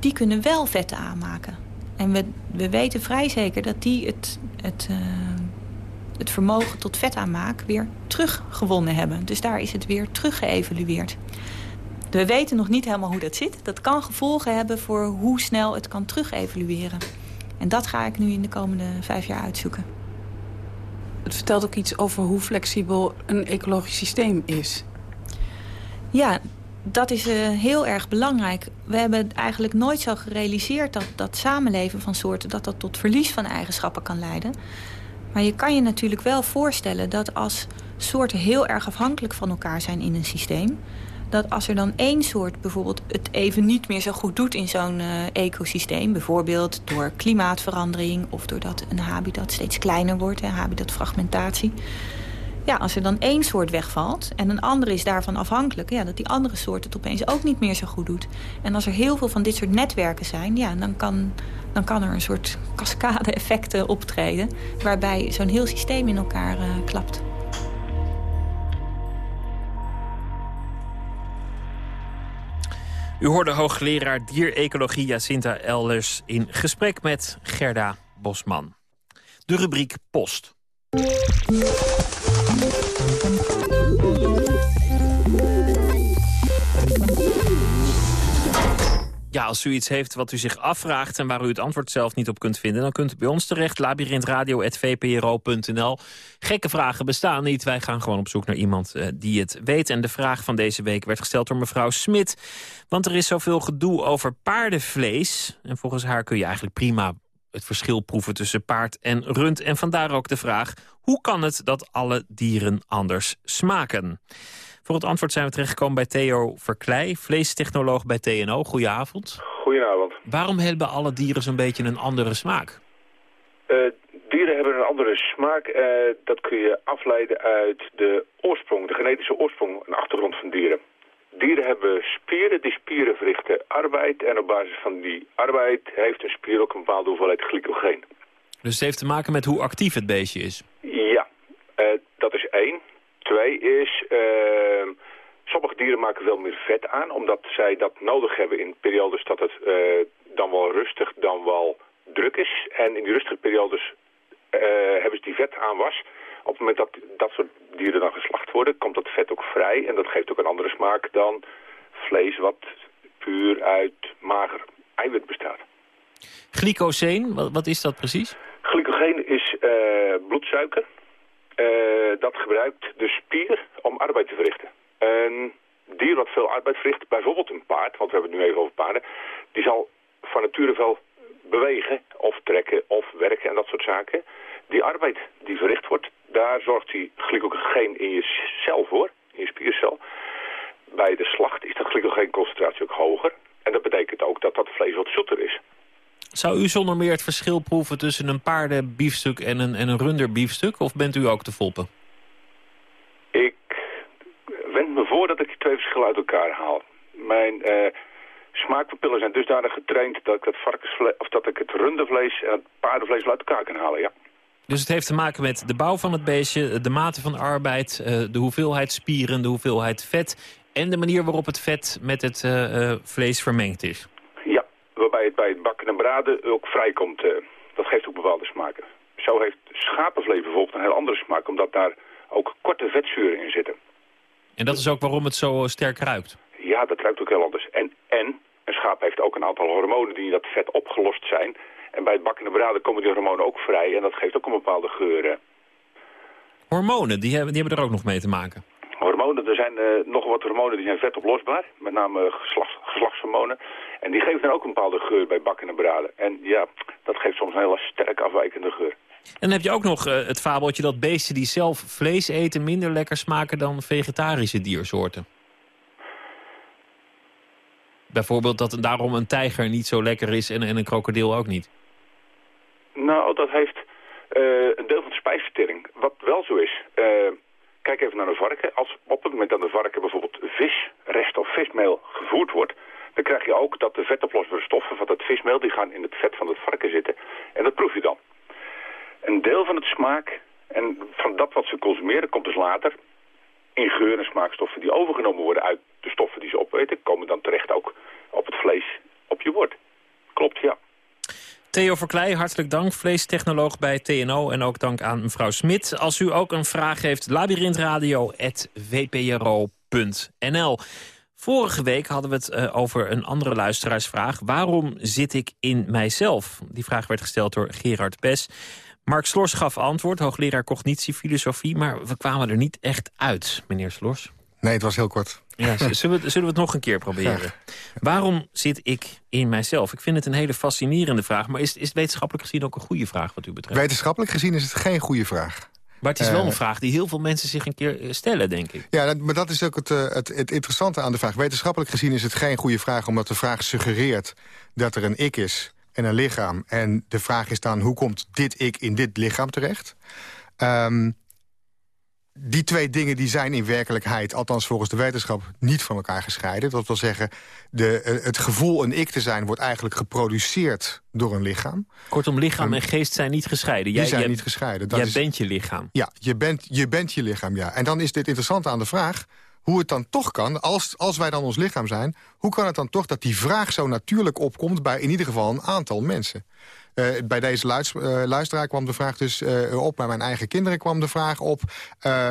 die kunnen wel vetten aanmaken. En we, we weten vrij zeker dat die het, het, uh, het vermogen tot vet aanmaak weer teruggewonnen hebben. Dus daar is het weer teruggeëvalueerd. We weten nog niet helemaal hoe dat zit. Dat kan gevolgen hebben voor hoe snel het kan terugevalueren. En dat ga ik nu in de komende vijf jaar uitzoeken. Het vertelt ook iets over hoe flexibel een ecologisch systeem is. Ja, dat is uh, heel erg belangrijk. We hebben eigenlijk nooit zo gerealiseerd dat dat samenleven van soorten... dat dat tot verlies van eigenschappen kan leiden. Maar je kan je natuurlijk wel voorstellen dat als soorten heel erg afhankelijk van elkaar zijn in een systeem... dat als er dan één soort bijvoorbeeld het even niet meer zo goed doet in zo'n uh, ecosysteem... bijvoorbeeld door klimaatverandering of doordat een habitat steeds kleiner wordt... en habitatfragmentatie... Ja, als er dan één soort wegvalt en een andere is daarvan afhankelijk... Ja, dat die andere soort het opeens ook niet meer zo goed doet. En als er heel veel van dit soort netwerken zijn... Ja, dan, kan, dan kan er een soort cascade-effecten optreden... waarbij zo'n heel systeem in elkaar uh, klapt. U hoorde hoogleraar dierecologie Jacinta Elders... in gesprek met Gerda Bosman. De rubriek Post. Ja, als u iets heeft wat u zich afvraagt en waar u het antwoord zelf niet op kunt vinden... dan kunt u bij ons terecht, labyrinthradio.vpro.nl. Gekke vragen bestaan niet. Wij gaan gewoon op zoek naar iemand uh, die het weet. En de vraag van deze week werd gesteld door mevrouw Smit. Want er is zoveel gedoe over paardenvlees. En volgens haar kun je eigenlijk prima het verschil proeven tussen paard en rund. En vandaar ook de vraag, hoe kan het dat alle dieren anders smaken? Voor het antwoord zijn we terechtgekomen bij Theo Verklei, vleestechnoloog bij TNO. Goedenavond. Goedenavond. Waarom hebben alle dieren zo'n beetje een andere smaak? Uh, dieren hebben een andere smaak. Uh, dat kun je afleiden uit de oorsprong, de genetische oorsprong en achtergrond van dieren. Dieren hebben spieren, die spieren verrichten arbeid en op basis van die arbeid heeft een spier ook een bepaalde hoeveelheid glycogeen. Dus het heeft te maken met hoe actief het beestje is? Ja, uh, dat is één. Twee is, uh, sommige dieren maken veel meer vet aan, omdat zij dat nodig hebben in periodes dat het uh, dan wel rustig, dan wel druk is. En in die rustige periodes uh, hebben ze die vet aanwas. Op het moment dat dat soort dieren dan geslacht worden, komt dat vet ook vrij. En dat geeft ook een andere smaak dan vlees wat puur uit mager eiwit bestaat. Glycoseen, wat, wat is dat precies? Glycogeen is uh, bloedsuiker. Uh, dat gebruikt de spier om arbeid te verrichten. Een dier wat veel arbeid verricht, bijvoorbeeld een paard, want we hebben het nu even over paarden, die zal van nature wel bewegen of trekken of werken en dat soort zaken. Die arbeid die verricht wordt, daar zorgt die glycogeen in je cel voor, in je spiercel. Bij de slacht is dat glycogeenconcentratie ook hoger. En dat betekent ook dat dat vlees wat zoeter is. Zou u zonder meer het verschil proeven tussen een paardenbiefstuk en een, en een runderbiefstuk? Of bent u ook te foppen? Ik wend me voor dat ik die twee verschillen uit elkaar haal. Mijn uh, smaakpapillen zijn dusdanig getraind dat ik het, varkensvlees, of dat ik het rundervlees en het paardenvlees uit elkaar kan halen, ja. Dus het heeft te maken met de bouw van het beestje, de mate van arbeid... Eh, de hoeveelheid spieren, de hoeveelheid vet... en de manier waarop het vet met het uh, vlees vermengd is. Waarbij het bij het bakken en braden ook vrijkomt. Uh, dat geeft ook bepaalde smaken. Zo heeft schapenvlees bijvoorbeeld een heel andere smaak... omdat daar ook korte vetzuren in zitten. En dat is ook waarom het zo sterk ruikt? Ja, dat ruikt ook heel anders. En, en een schaap heeft ook een aantal hormonen die in dat vet opgelost zijn... En bij het bakken en braden komen die hormonen ook vrij. En dat geeft ook een bepaalde geur. Hormonen, die hebben, die hebben er ook nog mee te maken? Hormonen, er zijn uh, nog wat hormonen die zijn vetoplosbaar. Met name geslachts, geslachtshormonen. En die geven dan ook een bepaalde geur bij bakken en braden. En ja, dat geeft soms een hele sterk afwijkende geur. En dan heb je ook nog uh, het fabeltje dat beesten die zelf vlees eten... minder lekker smaken dan vegetarische diersoorten. Bijvoorbeeld dat daarom een tijger niet zo lekker is en, en een krokodil ook niet. Nou, dat heeft uh, een deel van de spijsvertering. Wat wel zo is, uh, kijk even naar een varken. Als op het moment dat een varken bijvoorbeeld visrest of vismeel gevoerd wordt... dan krijg je ook dat de vetoplosbare stoffen van het vismeel... die gaan in het vet van het varken zitten. En dat proef je dan. Een deel van het smaak en van dat wat ze consumeren komt dus later... in geur en smaakstoffen die overgenomen worden uit de stoffen die ze opeten... komen dan terecht ook op het vlees op je bord. Klopt, ja. Theo Verkleij, hartelijk dank. Vleestechnoloog bij TNO en ook dank aan mevrouw Smit. Als u ook een vraag heeft, labyrinthradio.vpro.nl. Vorige week hadden we het uh, over een andere luisteraarsvraag. Waarom zit ik in mijzelf? Die vraag werd gesteld door Gerard Pes. Mark Slors gaf antwoord, hoogleraar cognitiefilosofie... maar we kwamen er niet echt uit, meneer Slors. Nee, het was heel kort. Ja, zullen, we, zullen we het nog een keer proberen? Waarom zit ik in mijzelf? Ik vind het een hele fascinerende vraag. Maar is, is het wetenschappelijk gezien ook een goede vraag wat u betreft? Wetenschappelijk gezien is het geen goede vraag. Maar het is wel een vraag die heel veel mensen zich een keer eh, stellen, denk ik. Ja, maar dat is ook het, eh, het, het interessante aan de vraag. Wetenschappelijk gezien is het geen goede vraag... omdat de vraag suggereert dat er een ik is en een lichaam. En de vraag is dan, hoe komt dit ik in dit lichaam terecht? Um, die twee dingen die zijn in werkelijkheid, althans volgens de wetenschap, niet van elkaar gescheiden. Dat wil zeggen, de, eh, het gevoel een ik te zijn wordt eigenlijk geproduceerd door een lichaam. Kortom, lichaam en geest zijn niet gescheiden. Jij, die zijn niet gescheiden. Dat jij bent je lichaam. Ja, je bent, je bent je lichaam, ja. En dan is dit interessant aan de vraag hoe het dan toch kan, als, als wij dan ons lichaam zijn... hoe kan het dan toch dat die vraag zo natuurlijk opkomt... bij in ieder geval een aantal mensen? Uh, bij deze uh, luisteraar kwam de vraag dus uh, op. Bij mijn eigen kinderen kwam de vraag op.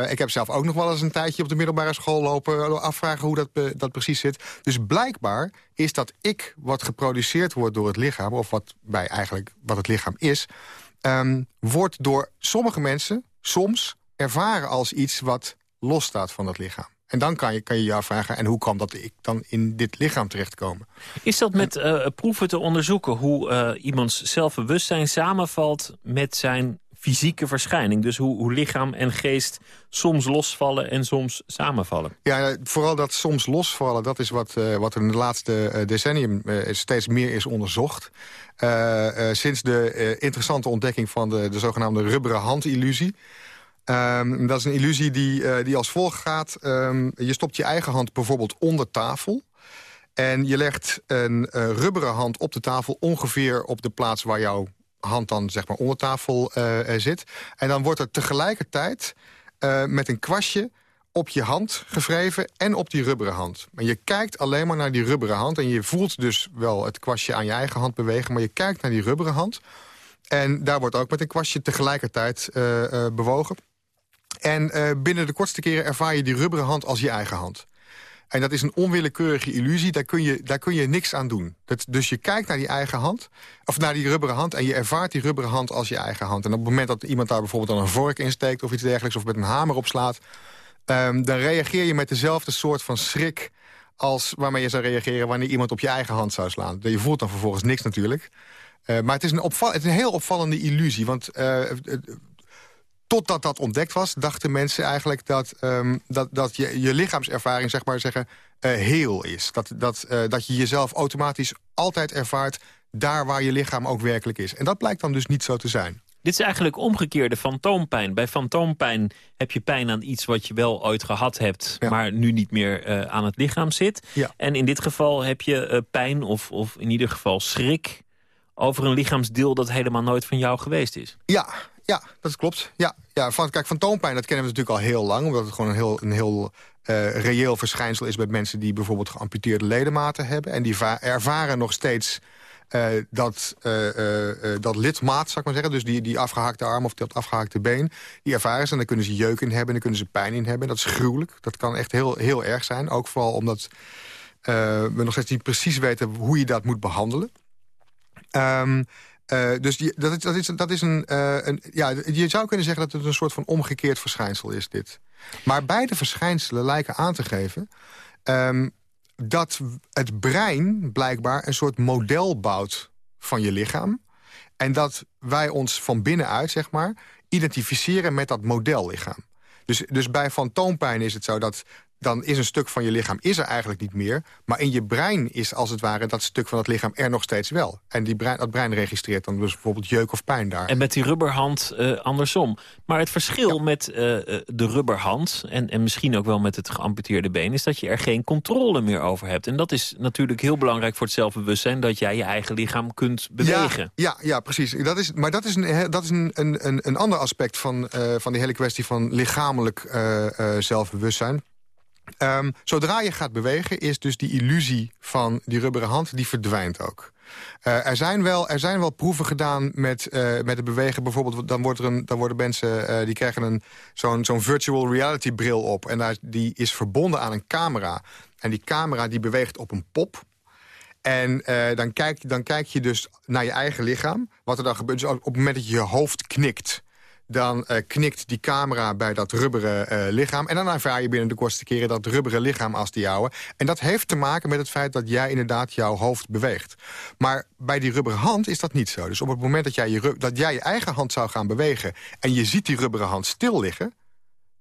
ik heb zelf ook nog wel eens een tijdje op de middelbare school lopen... afvragen hoe dat, dat precies zit. Dus blijkbaar is dat ik wat geproduceerd wordt door het lichaam... of wat, bij eigenlijk, wat het lichaam is... Um, wordt door sommige mensen soms ervaren als iets wat losstaat van het lichaam. En dan kan je kan je, je afvragen, en hoe kan dat ik dan in dit lichaam terechtkomen? Is dat met uh, proeven te onderzoeken hoe uh, iemands zelfbewustzijn samenvalt met zijn fysieke verschijning? Dus hoe, hoe lichaam en geest soms losvallen en soms samenvallen? Ja, vooral dat soms losvallen, dat is wat, uh, wat er in de laatste decennium steeds meer is onderzocht. sinds de interessante ontdekking van de, de zogenaamde rubberen handillusie... Um, dat is een illusie die, uh, die als volgt gaat. Um, je stopt je eigen hand bijvoorbeeld onder tafel. En je legt een uh, rubberen hand op de tafel ongeveer op de plaats waar jouw hand dan zeg maar onder tafel uh, zit. En dan wordt er tegelijkertijd met een kwastje op je hand gevreven en op die rubberen hand. Maar je kijkt alleen maar naar die rubberen hand... en je voelt dus wel het kwastje aan je eigen hand bewegen... maar je kijkt naar die rubberen hand... En daar wordt ook met een kwastje tegelijkertijd bewogen. En uh, binnen de kortste keren ervaar je die rubberen hand als je eigen hand. En dat is een onwillekeurige illusie, daar kun je, daar kun je niks aan doen. Dat, dus je kijkt naar die eigen hand, of naar die rubberen hand... en je ervaart die rubberen hand als je eigen hand. En op het moment dat iemand daar bijvoorbeeld dan een vork insteekt... of iets dergelijks, of met een hamer opslaat... Um, dan reageer je met dezelfde soort van schrik... als waarmee je zou reageren wanneer iemand op je eigen hand zou slaan. Je voelt dan vervolgens niks natuurlijk. Uh, maar het is, een het is een heel opvallende illusie, want... Uh, Totdat dat ontdekt was, dachten mensen eigenlijk dat, um, dat, dat je, je lichaamservaring zeg maar zeggen, uh, heel is. Dat, dat, uh, dat je jezelf automatisch altijd ervaart daar waar je lichaam ook werkelijk is. En dat blijkt dan dus niet zo te zijn. Dit is eigenlijk omgekeerde fantoompijn. Bij fantoompijn heb je pijn aan iets wat je wel ooit gehad hebt... maar nu niet meer eh, aan het lichaam zit. En in dit geval heb je pijn of, of in ieder geval schrik... over een lichaamsdeel dat helemaal nooit van jou geweest is. Ja, ja, dat klopt. Ja, ja, van, kijk, fantoompijn, dat kennen we natuurlijk al heel lang... omdat het gewoon een heel, een heel uh, reëel verschijnsel is... bij mensen die bijvoorbeeld geamputeerde ledematen hebben. En die ervaren nog steeds uh, dat, uh, dat lidmaat, zou ik maar zeggen. Dus die, die afgehaakte arm of dat afgehaakte been. Die ervaren ze en dan kunnen ze jeuk in hebben. En kunnen ze pijn in hebben. Dat is gruwelijk. Dat kan echt heel, heel erg zijn. Ook vooral omdat we nog steeds niet precies weten hoe je dat moet behandelen. Um, uh, dus dat, is, dat, is, dat is een, uh, een... Ja, je zou kunnen zeggen dat het een soort van omgekeerd verschijnsel is, dit. Maar beide verschijnselen lijken aan te geven... Um, dat het brein blijkbaar een soort model bouwt van je lichaam. En dat wij ons van binnenuit, zeg maar, identificeren met dat modellichaam. Dus, dus bij fantoompijn is het zo dat dan is een stuk van je lichaam is er eigenlijk niet meer. Maar in je brein is als het ware dat stuk van het lichaam er nog steeds wel. En die brein, dat brein registreert dan dus bijvoorbeeld jeuk of pijn daar. En met die rubberhand uh, andersom. Maar het verschil met uh, de rubberhand... En, en misschien ook wel met het geamputeerde been... is dat je er geen controle meer over hebt. En dat is natuurlijk heel belangrijk voor het zelfbewustzijn... dat jij je eigen lichaam kunt bewegen. Ja, ja, ja precies. Dat is, maar dat is een, dat is een, een, een ander aspect van, uh, van die hele kwestie van lichamelijk zelfbewustzijn. Um, zodra je gaat bewegen is dus die illusie van die rubberen hand... die verdwijnt ook. Uh, er, zijn wel, er zijn wel proeven gedaan met, uh, met het bewegen. Bijvoorbeeld, dan, wordt er een, dan worden mensen uh, die krijgen een, zo'n zo'n virtual reality bril op. En daar, die is verbonden aan een camera. En die camera die beweegt op een pop. En dan, kijk, dan kijk je dus naar je eigen lichaam. Wat er dan gebeurt, dus op het moment dat je je hoofd knikt dan uh, knikt die camera bij dat rubberen uh, lichaam. En dan ervaar je binnen de kortste keren dat rubberen lichaam als de jouwe. En dat heeft te maken met het feit dat jij inderdaad jouw hoofd beweegt. Maar bij die rubberen hand is dat niet zo. Dus op het moment dat jij je, dat jij je eigen hand zou gaan bewegen... en je ziet die rubberen hand stil liggen...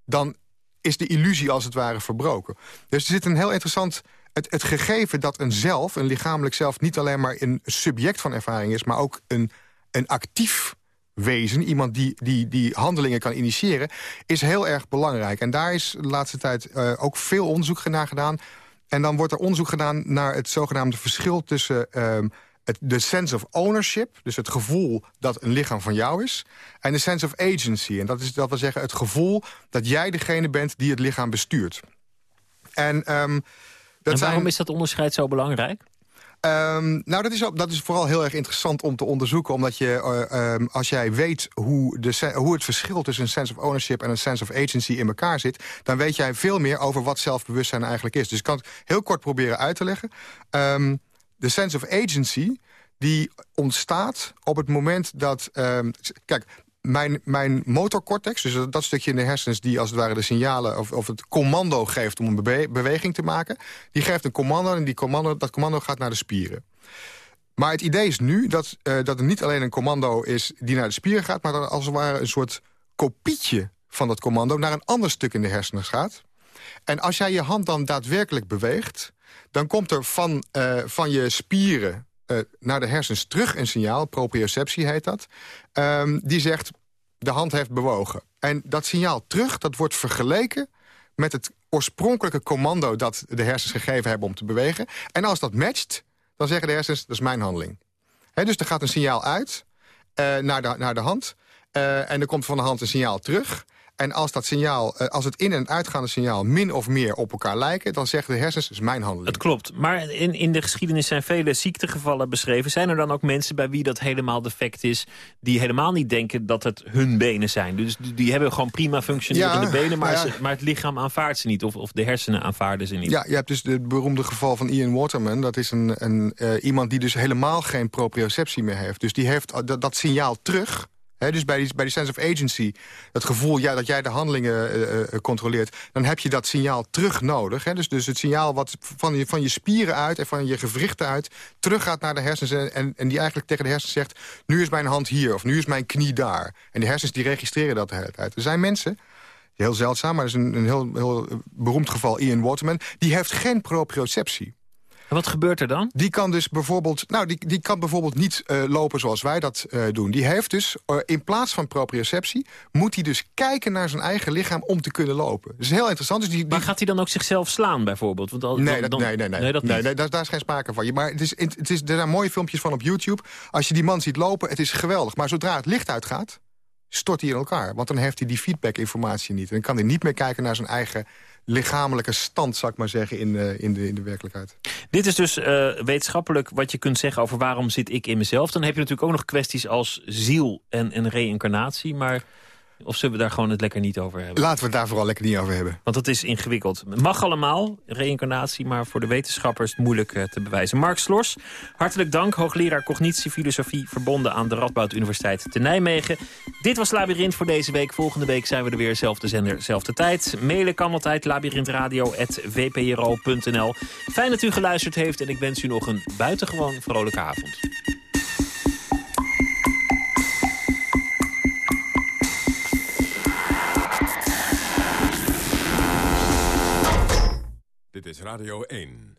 dan is de illusie als het ware verbroken. Dus er zit een heel interessant... Het, het gegeven dat een zelf, een lichamelijk zelf... niet alleen maar een subject van ervaring is... maar ook een, een actief wezen, iemand die, die, die handelingen kan initiëren, is heel erg belangrijk. En daar is de laatste tijd uh, ook veel onderzoek naar gedaan. En dan wordt er onderzoek gedaan naar het zogenaamde verschil tussen... Uh, het, de sense of ownership, dus het gevoel dat een lichaam van jou is... en de sense of agency, en dat, is, dat wil zeggen het gevoel... dat jij degene bent die het lichaam bestuurt. En, um, dat en waarom is dat onderscheid zo belangrijk? Um, nou, dat is, dat is vooral heel erg interessant om te onderzoeken. Omdat je, uh, um, als jij weet hoe, de, hoe het verschil tussen een sense of ownership... en een sense of agency in elkaar zit... dan weet jij veel meer over wat zelfbewustzijn eigenlijk is. Dus ik kan het heel kort proberen uit te leggen. Um, de sense of agency die ontstaat op het moment dat... kijk, mijn, mijn motorcortex, dus dat stukje in de hersens... die als het ware de signalen of, of het commando geeft om een beweging te maken... die geeft een commando en die commando, dat commando gaat naar de spieren. Maar het idee is nu dat, uh, dat er niet alleen een commando is die naar de spieren gaat... maar dat als het ware een soort kopietje van dat commando... naar een ander stuk in de hersenen gaat. En als jij je hand dan daadwerkelijk beweegt... dan komt er van, uh, van je spieren naar de hersens terug een signaal, proprioceptie heet dat... Um, die zegt, de hand heeft bewogen. En dat signaal terug, dat wordt vergeleken met het oorspronkelijke commando... dat de hersens gegeven hebben om te bewegen. En als dat matcht, dan zeggen de hersens, dat is mijn handeling. Dus er gaat een signaal uit uh, naar, de, naar de hand... Uh, en er komt van de hand een signaal terug. En als dat signaal, eh, als het in- en uitgaande signaal min of meer op elkaar lijken... dan zeggen de hersens, is mijn handeling. Het klopt, maar in, in de geschiedenis zijn vele ziektegevallen beschreven. Zijn er dan ook mensen bij wie dat helemaal defect is... die helemaal niet denken dat het hun benen zijn? Dus die hebben gewoon prima functionerende benen... Maar, ja. maar, het lichaam aanvaardt ze niet, of, of de hersenen aanvaarden ze niet. Ja, je hebt dus het beroemde geval van Ian Waterman. Dat is een, een, uh, iemand die dus helemaal geen proprioceptie meer heeft. Dus die heeft dat, dat signaal terug dus bij die, bij die sense of agency, het gevoel ja, dat jij de handelingen uh, uh, controleert... dan heb je dat signaal terug nodig. Dus, dus het signaal wat van je, van je spieren uit en van je gewrichten uit... teruggaat naar de hersens en, en die eigenlijk tegen de hersens zegt... nu is mijn hand hier of nu is mijn knie daar. En de hersens die registreren dat de hele tijd. Er zijn mensen heel zeldzaam, maar dat is een, een heel, heel beroemd geval, Ian Waterman... die heeft geen proprioceptie. Wat gebeurt er dan? Die kan dus bijvoorbeeld, nou, die, die kan bijvoorbeeld niet uh, lopen zoals wij dat uh, doen. Die heeft dus, uh, in plaats van proprioceptie... moet hij dus kijken naar zijn eigen lichaam om te kunnen lopen. Dat is heel interessant. Dus die, die... Maar gaat hij dan ook zichzelf slaan bijvoorbeeld? Want al, nee, dan, nee, nee, nee. nee, dat nee, nee daar, daar, is geen sprake van. Maar het is, het is, er zijn mooie filmpjes van op YouTube. Als je die man ziet lopen, het is geweldig. Maar zodra het licht uitgaat, stort hij in elkaar. Want dan heeft hij die feedback-informatie niet. En dan kan hij niet meer kijken naar zijn eigen lichamelijke stand, zou ik maar zeggen, in, uh, in, de, in de werkelijkheid. Dit is dus uh, wetenschappelijk wat je kunt zeggen over waarom zit ik in mezelf. Dan heb je natuurlijk ook nog kwesties als ziel en, en reïncarnatie. Maar of zullen we daar gewoon het lekker niet over hebben? Laten we het daar vooral lekker niet over hebben. Want dat is ingewikkeld. Mag allemaal, reïncarnatie, maar voor de wetenschappers moeilijk uh, te bewijzen. Mark Slors, hartelijk dank. Hoogleraar cognitiefilosofie verbonden aan de Radboud Universiteit te Nijmegen. Dit was Labyrinth voor deze week. Volgende week zijn we er weer, zelfde zender, zelfde tijd. Mailen kan altijd labyrinthradio.vpro.nl. Fijn dat u geluisterd heeft en ik wens u nog een buitengewoon vrolijke avond. Dit is Radio 1.